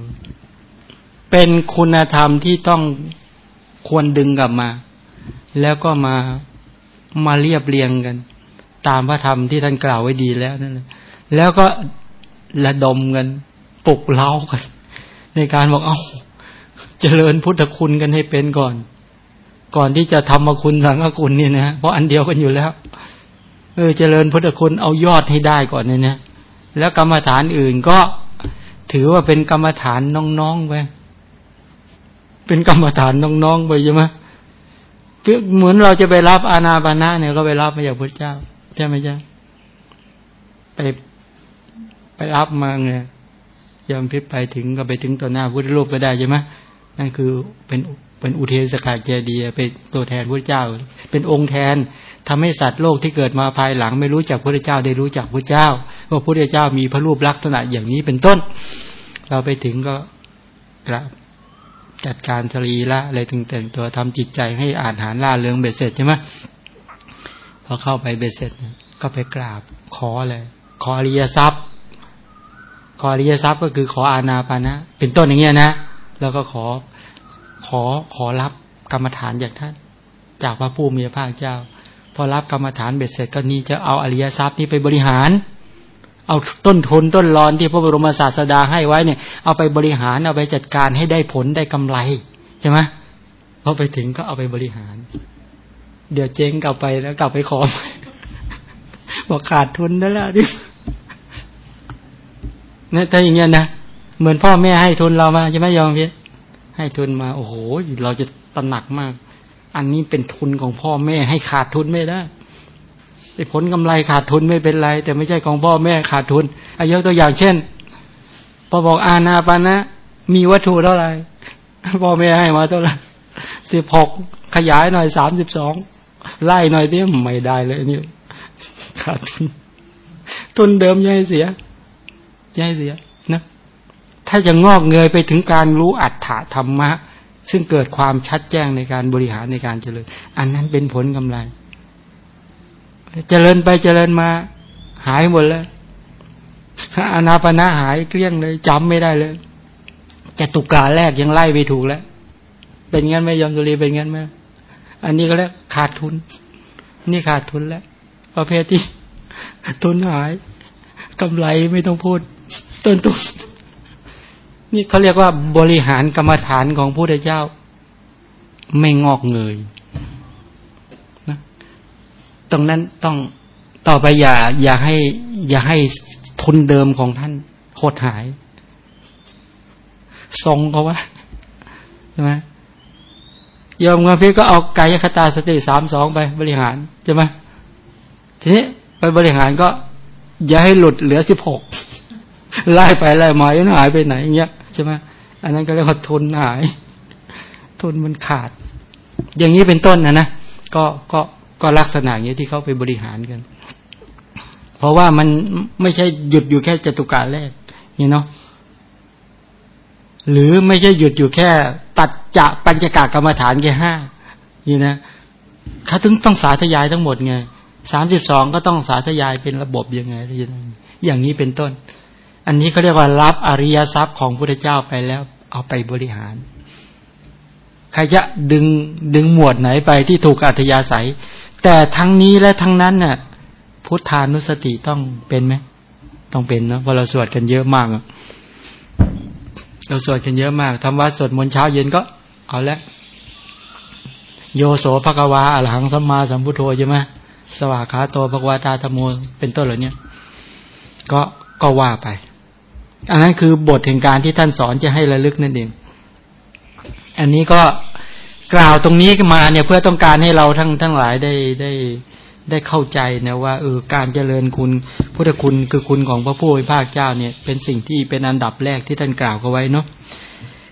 เป็นคุณธรรมที่ต้องควรดึงกลับมา แล้วก็มามาเรียบเรียงกัน ตามพระธรรมที่ท่านกล่าวไว้ดีแล้วนั่นแหละ แล้วก็ระดมกันปลุกเล้ากัน ในการบอกเอาเจริญพุทธคุณกันให้เป็นก่อน ก่อนที่จะทำมาคุณสังฆคุณนี่นะเพราะอันเดียวกันอยู่แล้ว เออเจริญพุทธคุณเอายอดให้ได้ก่อนเนี่ยนะแล้วกรรมฐานอื่นก็ถือว่าเป็นกรรมฐานน้องๆไปเป็นกรรมฐานน้องๆไปใช่ไหมเหมือนเราจะไปรับอาณาบานะเนี่ยก็ไปรับมาจากพระเจ้าใช่ไหมจ๊ะไป ไปรับมาไงยอมพิษไปถึงก็ไปถึงต่อหน้าพุทธรูปก็ได้ใช่ไหมนั่นคือเป็นเป็นอุเทศกาเจดียเป็นตัวแทนพระเจ้า เป็นองค์แทนทำให้สัตว์โลกที่เกิดมาภายหลัง ไม่รู้จักพระเจ้าได้รู้จักพระเจ้าว่าพระเจ้ามีพระรูปลักษณะอย่างนี้เป็นต้น เราไปถึงก็กราบจัดการสรีละอะไรถึงแต่งตัวทำจิตใจให้อาหารล่าเรืองเบ็ดเสร็จใช่ไหมพอเข้าไปเบ็ดเสร็จ ก็ไปกราบขอเลยขออริยทรัพย์ ขออริยทรัพย์ก็คือขออาณาปานะ เป็นต้นอย่างเงี้ยนะ แล้วก็ขอขอขอรับกรรมฐานจากท่าน จากพระผู้มีพระภาคเจ้า พอรับกรรมฐานเบ็ดเสร็จก็นี่จะเอาอริยทรัพย์นี้ไปบริหาร เอาต้นทุนต้นรอนที่พระบรมศาสดาให้ไว้เนี่ย เอาไปบริหารเอาไปจัดการให้ได้ผลได้กำไรใช่ไหมพอไปถึงก็เอาไปบริหาร เดี๋ยวเจ๊งกลับไปแล้วกลับไปขอบอกขาดทุนนั่นแหละนี่ เนี่ยถ้าอย่างเงี้ยนะเหมือนพ่อแม่ให้ทุนเรามาใช่ไหมยอมพี่ให้ทุนมา โอ้โหเราจะตระหนักมาก อันนี้เป็นทุนของพ่อแม่ ให้ขาดทุนไม่ได้ผลกำไรขาดทุนไม่เป็นไร แต่ไม่ใช่ของพ่อแม่ขาดทุนอายกตัวอย่างเช่นพอบอกอาณาปานะ มีวัตถุเท่าไหร่พ่อแม่ให้มาเท่าไหร่สิบหกขยายหน่อยสามสิบสองไล่หน่อยเนี่ไม่ได้เลยนี่ขาดทุนทุนเดิมยังเสีย ยังให้เสียนะถ้าจะงอกเงยไปถึงการรู้อัตถธรรมะ ซึ่งเกิดความชัดแจ้งในการบริหารในการเจริญ อันนั้นเป็นผลกำไร เจริญไปเจริญมา หายหมดแล้วอนาปนาหายเกลี้ยงเลยจำไม่ได้เลยจตุกาแรกยังไล่ไปถูกแล้ว เป็นงั้นไหมยอมตุลีเป็นงั้นไหมอันนี้ก็แล้วขาดทุน นี่ขาดทุนแล้วประเภทที่ทุนหาย กำไรไม่ต้องพูด ต้นทุนนี่เขาเรียกว่าบริหารกรรมฐานของพระพุทธเจ้า ไม่งอกเงยนะตรงนั้นต้องต่อไปอย่า อย่าให้ อย่าให้ทุนเดิมของท่านหดหาย ทรงเขาว่าใช่ไหมยอมงาพี่ก็เอากายคตาสติสามสองไปบริหารใช่ไหมทีนี้ไปบริหารก็ อย่าให้หลุดเหลือสิบหกไล่ไปไล่มายังหายไปไหนเงี้ยใช่ไหมอันนั้นก็เรียกว่าทุนหาย ทุนมันขาด อย่างนี้เป็นต้นนะนะก็ก็ก็ลักษณะอย่างนี้ที่เขาไปบริหารกัน เพราะว่ามันไม่ใช่หยุดอยู่แค่จตุการแรกนี่เนาะหรือไม่ใช่หยุดอยู่แค่ตัดจะปัญจกากรรมฐานแค่ห้านี่นะเขาถึงต้องสาธยายทั้งหมดไง สามสิบสองก็ต้องสาธยายเป็นระบบยังไงอย่างนี้เป็นต้น อันนี้เขาเรียกว่ารับอริยทรัพย์ของพระเจ้าไปแล้วเอาไปบริหาร ใครจะดึงดึงหมวดไหนไปที่ถูกอัธยาศัย แต่ทั้งนี้และทั้งนั้นน่ะพุทธานุสติต้องเป็นไหมต้องเป็นเนาะเพราะเราสวดกันเยอะมากเราสวดกันเยอะมากทำวัดสวดมนต์เช้าเย็นก็เอาละโยโสภควาอรหังสัมมาสัมพุทโธใช่ไหม สวากขาโตภควาตาธโมเป็นต้นเหล่านี้ก็ก็ว่าไป อันนั้นคือบทแห่งการที่ท่านสอนจะให้ระลึกนั่นเอง อันนี้ก็กล่าวตรงนี้มาเนี่ยเพื่อต้องการให้เราทั้งทั้งหลายได้ได้ได้เข้าใจนะว่าเออการเจริญคุณพุทธคุณคือคุณของพระผู้เป็นภาคเจ้าเนี่ย เป็นสิ่งที่เป็นอันดับแรกที่ท่านกล่าวเอาไว้เนาะ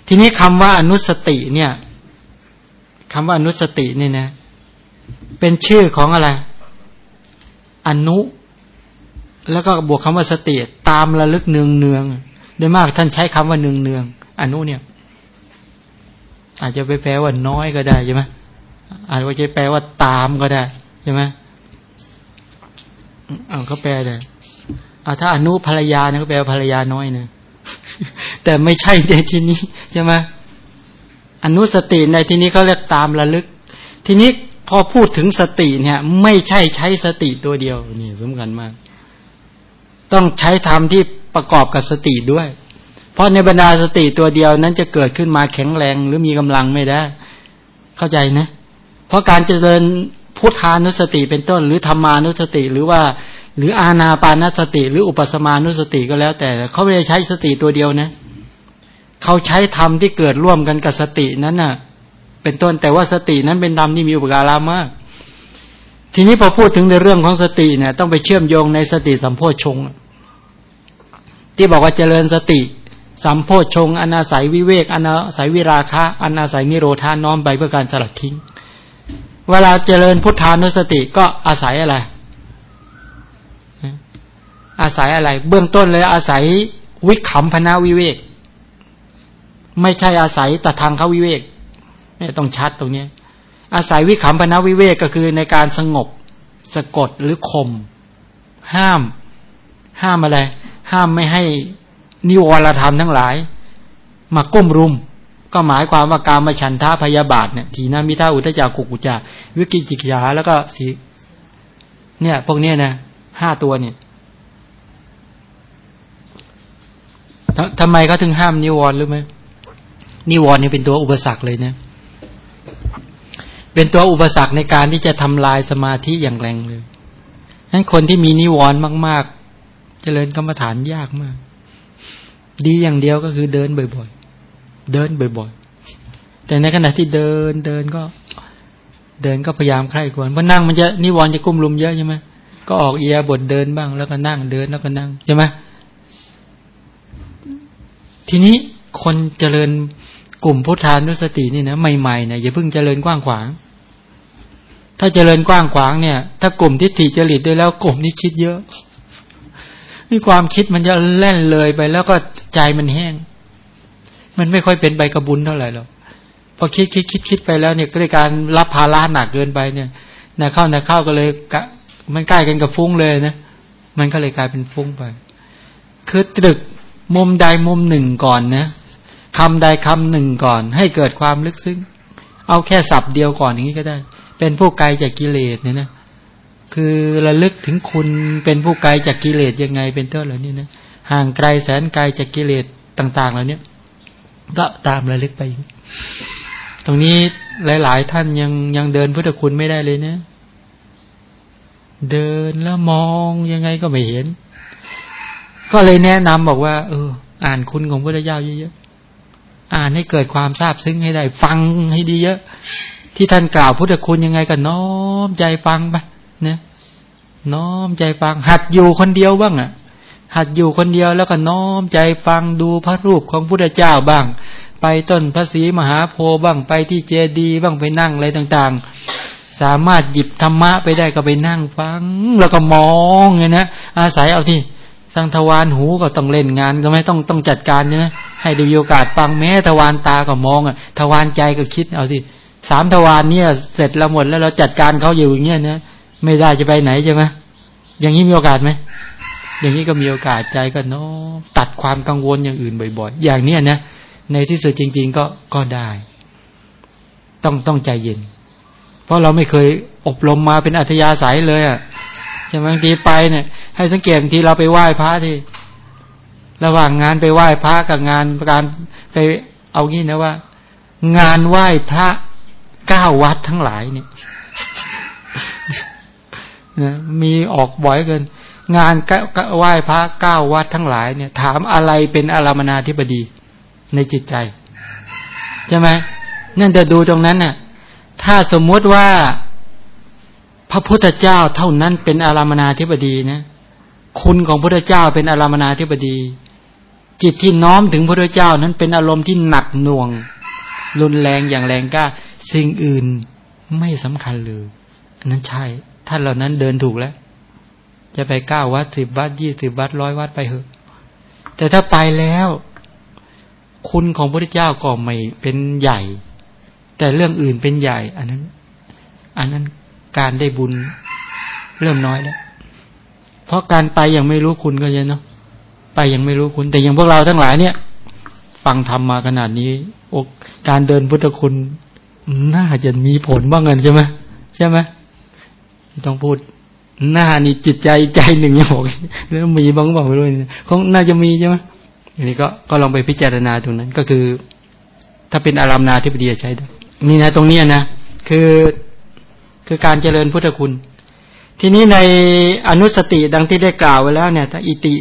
ทีนี้คำว่าอนุสติเนี่ยคำว่าอนุสติเนี่ยนะ เป็นชื่อของอะไร อนุแล้วก็บวกคำว่าสติตามระลึกเนืองเนืองโดยมากท่านใช้คำว่าเนืองเนืองอนุเนี่ย อาจจะไปแปลว่าน้อยก็ได้ใช่ไหมอาจจะแปลว่าตามก็ได้ใช่ไหมเอาเขาแปลเลยเอาถ้าอนุภรรยาเนี่ยเขาแปลภรรยาน้อยเนี่ยแต่ไม่ใช่ในที่นี้ใช่ไหมอนุสติในที่นี้เขาเรียกตามระลึก ทีนี้ พอพูดถึงสติเนี่ย ไม่ใช่ใช้สติตัวเดียวนี่สำคัญมาก ต้องใช้ธรรมที่ประกอบกับสติด้วย เพราะในบรรดาสติตัวเดียวนั้นจะเกิดขึ้นมาแข็งแรงหรือมีกำลังไม่ได้ เข้าใจนะ เพราะการเจริญพุทธานุสติเป็นต้น หรือธรรมานุสติหรือว่า หรืออาณาปานสติ หรืออุปสมานุสติก็แล้ว แต่เขาไม่ได้ใช้สติตัวเดียวนะเขาใช้ธรรมที่เกิดร่วมกันกับสตินั้นน่ะ เป็นต้น แต่ว่าสตินั้นเป็นธรรมที่มีอุปการะมาก ทีนี้พอพูดถึงในเรื่องของสติเนี่ย ต้องไปเชื่อมโยงในสติสัมโพชงที่บอกว่าเจริญสติสัมโพชงอนาศัยวิเวกอนาศัยวิราคะอนาศัยนิโรธาน้อมไปเพื่อการสลัดทิ้ง เวลาเจริญพุทธานุสติก็อาศัยอะไร อาศัยอะไร เบื้องต้นเลยอาศัยวิขำพนาวิเวก ไม่ใช่อาศัยแต่ทางเขาวิเวก เนี่ยต้องชัดตรงนี้ อาศัยวิขำพนาวิเวกก็คือในการสงบสะกดหรือข่มห้าม ห้ามอะไร ห้ามไม่ให้นิวรธรรมทั้งหลาย มาก้มรุม ก็หมายความว่าการมาฉันท่าพยาบาทเนี่ยทีนามิท่าอุตจักกุกุจาวิกิจิกยาแล้วก็สีเนี่ย พวกเนี้ยนะห้าตัวเนี่ยทำไมเขาถึงห้ามนิวรณ์หรือไหมนิวรณ์นี่ยเป็นตัวอุปสรรคเลยนะ เป็นตัวอุปสรรคในการที่จะทำลายสมาธิอย่างแรงเลยนั้นคนที่มีนิวรณ์มาก ๆ เจริญกรรมฐานยากมาก ดีอย่างเดียวก็คือเดินบ่อย ๆ เดินบ่อย ๆ แต่ในขณะที่เดินเดินก็ เดินก็พยายามใคร่ควรเพราะนั่งมันจะนิวรณ์จะกุ้มลุมเยอะใช่ไหมก็ออกเอียบทเดินบ้าง แล้วก็นั่งเดินแล้วก็นั่งใช่ไหมทีนี้คนเจริญกลุ่มพุทธานุสตินี่นะใหม่ๆเนี่ยอย่าเพิ่งเจริญกว้างขวาง ถ้าเจริญกว้างขวางเนี่ย ถ้ากลุ่มทิฏฐิจริตด้วยแล้วกลุ่มนี้คิดเยอะนี่ความคิดมันจะแล่นเลยไป แล้วก็ใจมันแห้ง มันไม่ค่อยเป็นใบกระบุญเท่าไหร่หรอกพอคิดคิดคิดคิดไปแล้วเนี่ยก็เลยการรับภาระหนักเกินไปเนี่ยนะเข้านะเข้าก็เลยมันใกล้กันกับฟุ้งเลยนะมันก็เลยกลายเป็นฟุ้งไป คือตรึกมุมใดมุมหนึ่งก่อนนะคำใดคำหนึ่งก่อน ให้เกิดความลึกซึ้งเอาแค่สับเดียวก่อนอย่างนี้ก็ได้ เป็นผู้ไกลจากกิเลสเนี่ยนะคือระลึกถึงคุณเป็นผู้ไกลจากกิเลสยังไงเป็นต้นเหล่านี้นะห่างไกลแสนไกลจากกิเลสต่าง ๆ เหล่านี้ก็ตามระลึกไป ตรงนี้หลาย ๆ ท่านยังยังเดินพุทธคุณไม่ได้เลยนะ เดินแล้วมองยังไงก็ไม่เห็น ก็เลยแนะนำบอกว่า เออ อ่านคุณของพระเจ้าเยอะๆอ่านให้เกิดความทราบซึ้งให้ได้ ฟังให้ดีเยอะ ที่ท่านกล่าวพุทธคุณยังไงก็น้อมใจฟังไปเนี่ยน้อมใจฟัง หัดอยู่คนเดียวบ้างอะ หัดอยู่คนเดียวแล้วก็น้อมใจฟังดูพระรูปของพุทธเจ้าบ้าง ไปต้นพระศรีมหาโพธิ์บ้างไปที่เจดีย์บ้างไปนั่งอะไรต่าง ๆ สามารถหยิบธรรมะไปได้ก็ไปนั่งฟัง แล้วก็มองไงนะอาศัยเอาที่สังทวารหูก็ต้องเล่นงานก็ไม่ต้องต้องจัดการใช่ไหมให้ดูโอกาสฟังแม้ทวารตาก็มองอะทวารใจก็คิดเอาสิ สามทวารเนี่ย เสร็จแล้วหมดแล้วเราจัดการเขาอยู่อย่างเงี้ยนะไม่ได้จะไปไหนใช่ไหมอย่างนี้มีโอกาสไหมอย่างนี้ก็มีโอกาสใจก็น้อตัดความกังวลอย่างอื่นบ่อย ๆ อย่างเนี้ยนะในที่สุดจริง ๆ ก็ก็ได้ ต้องต้องใจเย็น เพราะเราไม่เคยอบรมมาเป็นอัธยาศัยเลยอะใช่ไหมบางทีไปเนี่ย ให้สังเกตบางทีเราไปไหว้พระที่ ระหว่างงานไปไหว้พระกับงานการไปเอางี้นะว่า งานไหว้พระ เก้าวัดทั้งหลายเนี่ยนะมีออกบ่อยเกิน งานไหว้พระเก้าวัดทั้งหลายเนี่ย ถามอะไรเป็นอารามนาธิบดีในจิตใจ ใช่ไหมนั่นจะดูตรงนั้นน่ะ ถ้าสมมติว่าพระพุทธเจ้าเท่านั้นเป็นอารามนาธิบดีนะคุณของพระพุทธเจ้าเป็นอารามนาธิบดี จิตที่น้อมถึงพระพุทธเจ้านั้นเป็นอารมณ์ที่หนักหน่วง รุนแรงอย่างแรงกล้า สิ่งอื่นไม่สำคัญเลยอันนั้นใช่ ท่านเหล่านั้นเดินถูกแล้ว จะไปเก้าวัดสิบวัดยี่สิบวัดร้อยวัดไปเถอะ แต่ถ้าไปแล้ว คุณของพระพุทธเจ้าก็ไม่เป็นใหญ่ แต่เรื่องอื่นเป็นใหญ่ อันนั้น อันนั้นการได้บุญเริ่มน้อยแล้ว เพราะการไปยังไม่รู้คุณก็เยอะเนาะไปยังไม่รู้คุณ แต่อย่างพวกเราทั้งหลายเนี่ย ฟังทำมาขนาดนี้อก การเดินพุทธคุณน่าจะมีผลบ้างเงินใช่ไหมใช่ไหมต้องพูดหน้านี่จิตใจใจหนึ่งยังบอกแล้วมีบ้างบอกไม่รู้คงน่าจะมีใช่ไหมอันนี้ก็ก็ลองไปพิจารณาตรงนั้น ก็คือ ถ้าเป็นอารามนาที่ปดีใช้ได้นี่นะตรงนี้นะคือคือการเจริญพุทธคุณ ทีนี้ในอนุสติดังที่ได้กล่าวไว้แล้วเนี่ยถ้าอิติ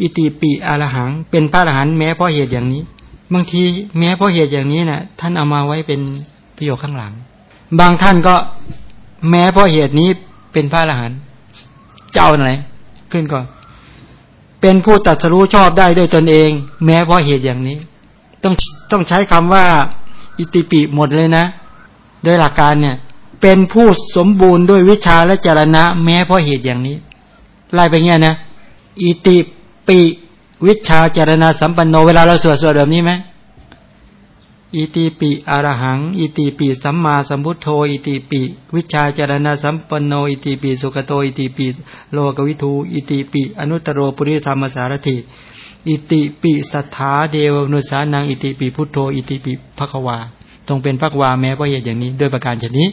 อิติปิอารหัง เป็นพระอรหันต์แม้เพราะเหตุอย่างนี้ บางทีแม้เพราะเหตุอย่างนี้นะ่ะ ท่านเอามาไว้เป็นประโยคข้างหลัง บางท่านก็แม้เพราะเหตุนี้เป็นพระอรหันต์เจ้าอะไหนขึ้นก่อน เป็นผู้ตัดสรู้ชอบได้ด้วยตนเอง แม้เพราะเหตุอย่างนี้ ต้องต้องใช้คำว่า อิติปิหมดเลยนะ โดยหลักการเนี่ย เป็นผู้สมบูรณ์ด้วยวิชาและจรณะ แม้เพราะเหตุอย่างนี้ไล่ไปเงี้ยนะ อิติปิ วิชาจารณะสัมปันโนเวลาเราสวดสวดแบบนี้ไหมอิติปิอารหัง อิติปิสัมมาสัมพุทโธ อิติปิ วิชาจารณะสัมปันโน อิติปิสุขโต อิติปิโลกวิทู อิติปิ อนุตตโรปุริธรรมสารถิอิติปิสัทธาเดวนุสานัง อิติปิพุทโธ อิติปิภควาตรงเป็นภควาแม้เพราะเหตุอย่างนี้ด้วยประการชนี้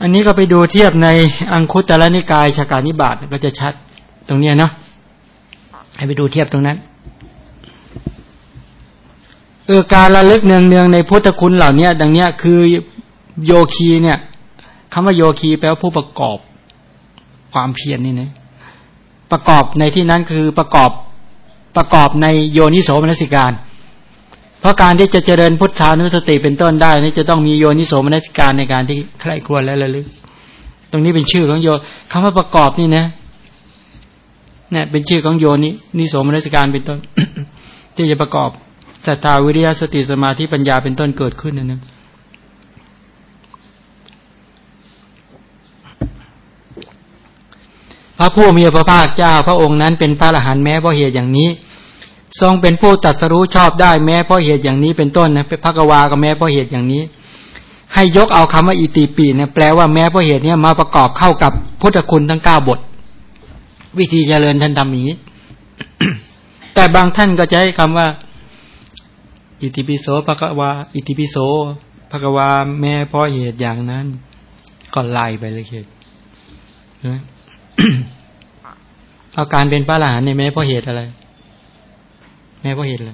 อันนี้ก็ไปดูเทียบในอังคุตตรนิกายชากานิบาตก็จะชัดตรงนี้เนาะ ให้ไปดูเทียบตรงนั้นเออการระลึกเนืองเนืองในพุทธคุณเหล่านี้ดังเนี้ยคือโยคีเนี่ยคำว่าโยคีแปลว่าผู้ประกอบความเพียรนี่นะประกอบในที่นั้นคือประกอบประกอบในโยนิโสมนสิการ เพราะการที่จะเจริญพุทธานุสติเป็นต้นได้นี่จะต้องมีโยนิโสมนสิการในการที่ใครควรและระลึก ตรงนี้เป็นชื่อของโยคำว่าประกอบนี่นะ เนี่ยเป็นชื่อของโยนินิโสมนัสการเป็นต้น ที่จะประกอบศรัทธาวิริยะสติสมาธิปัญญาเป็นต้นเกิดขึ้นนั่นนะพระผู้มีพระภาคเจ้าพระองค์นั้นเป็นพระอรหันต์แม้เพราะเหตุอย่างนี้ ทรงเป็นผู้ตัดสรู้ชอบได้แม้เพราะเหตุอย่างนี้เป็นต้นนะเป็นพระกวาก็แม้เพราะเหตุอย่างนี้ ให้ยกเอาคำว่าอิติปีเนี่ยแปลว่าแม้เพราะเหตุนี้มาประกอบเข้ากับพุทธคุณทั้งเก้าบท วิธีเจริญท่านทำอย่างนี้ แต่บางท่านก็จะให้คำว่า อิติปิโสภะวา อิติปิโสภะวาแม่พ่อเหตุอย่างนั้น ก็ไล่ไปเลยเหตุเอาการเป็นพระหลานเนี่ยแม่พ่อเหตุอะไร แม่พ่อเหตุอะไร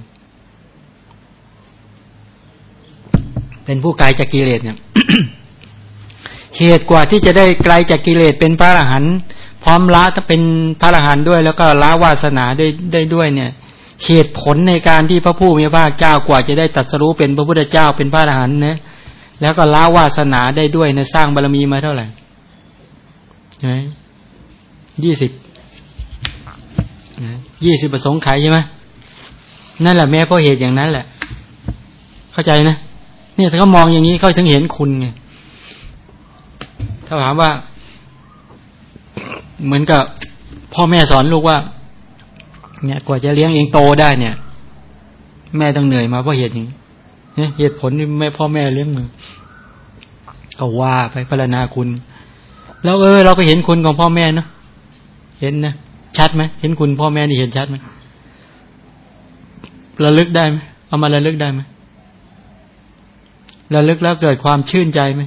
เป็นผู้ไกลจากกิเลสเนี่ยเหตุกว่าที่จะได้ไกลจากกิเลสเป็นพระอรหันต์ พร้อมละถ้าเป็นพระอรหันต์ด้วย แล้วก็ละวาสนาได้ได้ด้วยเนี่ยเหตุผลในการที่พระผู้มีพระเจ้ากว่าจะได้ตัดสรู้เป็นพระพุทธเจ้าเป็นพระอรหันต์นะแล้วก็ละวาสนาได้ด้วยนะสร้างบารมีมาเท่าไหร่ไหมยี่สิบยี่สิบประสงค์ไขใช่ไหมนั่นแหละแม้เพราะเหตุอย่างนั้นแหละ เข้าใจนะเนี่ยถ้าเขามองอย่างนี้เขาถึงเห็นคุณไงถ้าถามว่า เหมือนกับพ่อแม่สอนลูกว่า เนี่ยกว่าจะเลี้ยงเองโตได้เนี่ย แม่ต้องเหนื่อยมาเพราะเหตุนี้เนี่ยเหตุผลที่แม่พ่อแม่เลี้ยงมือก็ว่าไปพรณนาคุณ แล้วเออ เราก็เห็นคุณของพ่อแม่เนาะเห็นนะชัดไหมเห็นคุณพ่อแม่นี่เห็นชัดไหมระลึกได้ไหมเอามาระลึกได้ไหมระลึกแล้วเกิดความชื่นใจไหม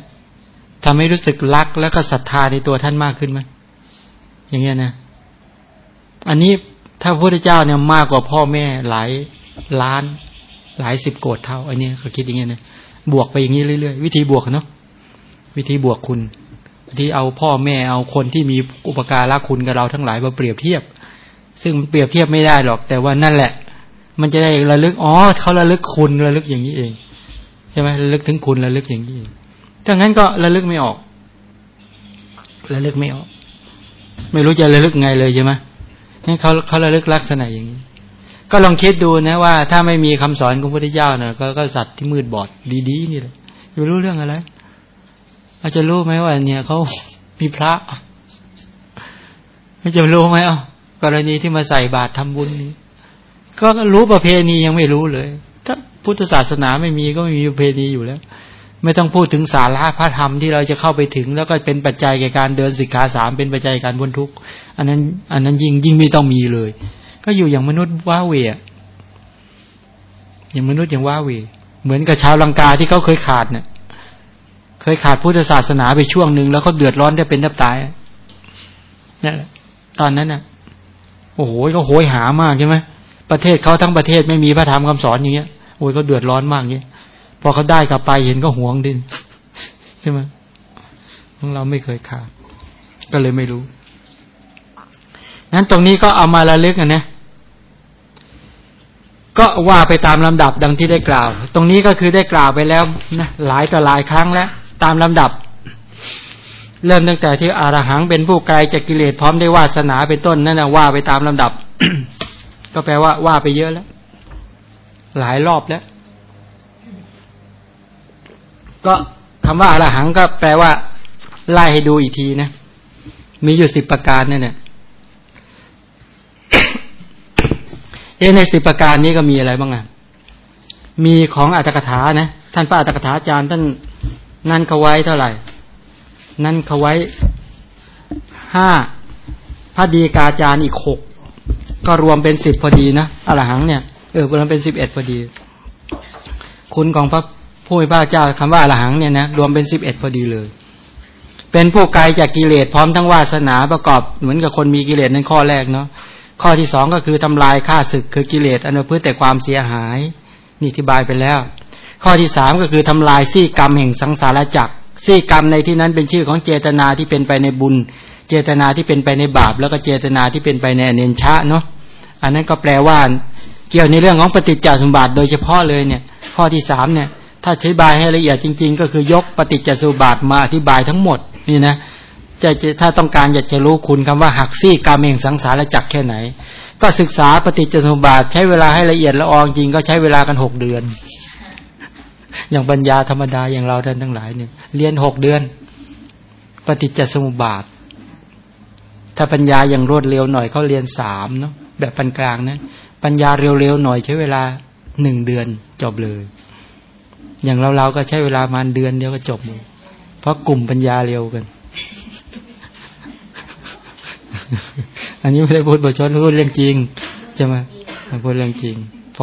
ทำให้รู้สึกรักแล้วก็ศรัทธาในตัวท่านมากขึ้นไหม อย่างเงี้ยนะ อันนี้ถ้าพระพุทธเจ้าเนี่ยมากกว่าพ่อแม่หลายล้าน หลายสิบโกดเท่า อันนี้เขาคิดอย่างเงี้ยนะบวกไปอย่างนี้เรื่อยๆ วิธีบวกเนาะวิธีบวกคุณที่เอาพ่อแม่เอาคนที่มีอุปการะคุณกับเราทั้งหลายมาเปรียบเทียบ ซึ่งเปรียบเทียบไม่ได้หรอก แต่ว่านั่นแหละ มันจะได้ระลึกอ๋อเขาระลึกคุณระลึกอย่างนี้เองใช่ไหมระลึกถึงคุณระลึกอย่างนี้ถ้างั้นก็ระลึกไม่ออกระลึกไม่ออก ไม่รู้จะระลึกไงเลยใช่ไหมงั้นเขาเขาระลึกลักษณะอย่างนี้ ก็ลองคิดดูนะว่า ถ้าไม่มีคำสอนของพระพุทธเจ้านะก็ก็สัตว์ที่มืดบอดดีๆนี่แหละอยู่รู้เรื่องอะไรอาจจะรู้ไหมว่าเนี่ยเขามีพระจะรู้ไหมอะกรณีที่มาใส่บาตรทำบุญนี้ก็รู้ประเพณียังไม่รู้เลย ถ้าพุทธศาสนาไม่มีก็ไม่มีประเพณีอยู่แล้ว ไม่ต้องพูดถึงสาระพระธรรมที่เราจะเข้าไปถึง แล้วก็เป็นปัจจัยแก่การเดินสิกขาสามเป็นปัจจัยการพ้นทุกข์อันนั้น อันนั้นยิ่งยิ่งไม่ต้องมีเลย ก็อยู่อย่างมนุษย์ว้าเวอย่างมนุษย์อย่างว้าเวเหมือนกับชาวลังกาที่เขาเคยขาดเนี่ยเคยขาดพุทธศาสนาไปช่วงหนึ่งแล้วเขาเดือดร้อนได้เป็นแทบตายนี่แหละตอนนั้นน่ะ โอ้โหก็โหยหามากใช่ไหมประเทศเขาทั้งประเทศไม่มีพระธรรมคำสอนอย่างเงี้ยโอ้ยเขาเดือดร้อนมากเงี้ย พอเขาได้กลับไปเห็นก็หวงดินใช่ไหมของเราไม่เคยขาด ก็เลยไม่รู้นั้นตรงนี้ก็เอามาระลึกกันนะก็ว่าไปตามลำดับดังที่ได้กล่าว ตรงนี้ก็คือได้กล่าวไปแล้วนะหลายต่อหลายครั้งแล้ว ตามลำดับ เริ่มตั้งแต่ที่อารหังเป็นผู้ไกลจากกิเลสพร้อมได้วาสนาเป็นต้นนั่นนะว่าไปตามลำดับ ก็แปลว่าว่าไปเยอะแล้ว หลายรอบแล้ว ก็คำว่าอรหังก็แปลว่า ไล่ให้ดูอีกทีนะ มีอยู่สิบประการเนั่นเนี่ยเอในสิบประการนี้ก็มีอะไรบ้างอะมีของอัตถกถานะ ท่านพระอัตถกถาอาจารย์ท่านนั่นเขาไว้เท่าไหร่ นั่นเขาไว้ห้าพระดีกาจารย์อีกหกก็รวมเป็นสิบพอดีนะอรหังเนี่ยเออรวมเป็นสิบเอ็ดพอดี คุณของพระ ผู้มีพระเจ้าคำว่าอรหังเนี่ยนะรวมเป็นสิบเอ็ดพอดีเลย เป็นผู้ไกลจากกิเลสพร้อมทั้งวาสนาประกอบเหมือนกับคนมีกิเลสในข้อแรกเนาะข้อที่สองก็คือทำลายฆ่าศึกคือกิเลสอนุพืชแต่ความเสียหาย นี่อธิบายไปแล้ว ข้อที่สามก็คือทำลายซี่กรรมแห่งสังสารจักรซี่กรรมในที่นั้นเป็นชื่อของเจตนาที่เป็นไปในบุญ เจตนาที่เป็นไปในบาป แล้วก็เจตนาที่เป็นไปในเนนชะเนาะอันนั้นก็แปลว่าเกี่ยวในเรื่องของปฏิจจสมบัติโดยเฉพาะเลยเนี่ย ข้อที่สามเนี่ย ถ้าอธิบายให้ละเอียดจริง ๆ ก็คือยกปฏิจจสมบัติมาอธิบายทั้งหมดนี่นะจะถ้าต้องการอยากจะรู้คุณคำว่าหักซี่กรรมแห่งสังสารจักรแค่ไหน ก็ศึกษาปฏิจจสมบัติใช้เวลาให้ละเอียดละอองจริงก็ใช้เวลากันหกเดือน อย่างปัญญาธรรมดาอย่างเราท่านทั้งหลายเนี่ยเรียนหกเดือน ปฏิจจสมุปบาท ถ้าปัญญาอย่างรวดเร็วหน่อยเขาเรียนสามเนาะแบบปานกลางนะปัญญาเร็วๆหน่อยใช้เวลาหนึ่งเดือนจบเลย อย่างเราเราก็ใช้เวลามาเดือนเดียวก็จบเลยเพราะกลุ่มปัญญาเร็วกัน อันนี้ไม่ได้พูดบทชดพูดเรื่องจริงใช่ไหมพูดเรื่องจริง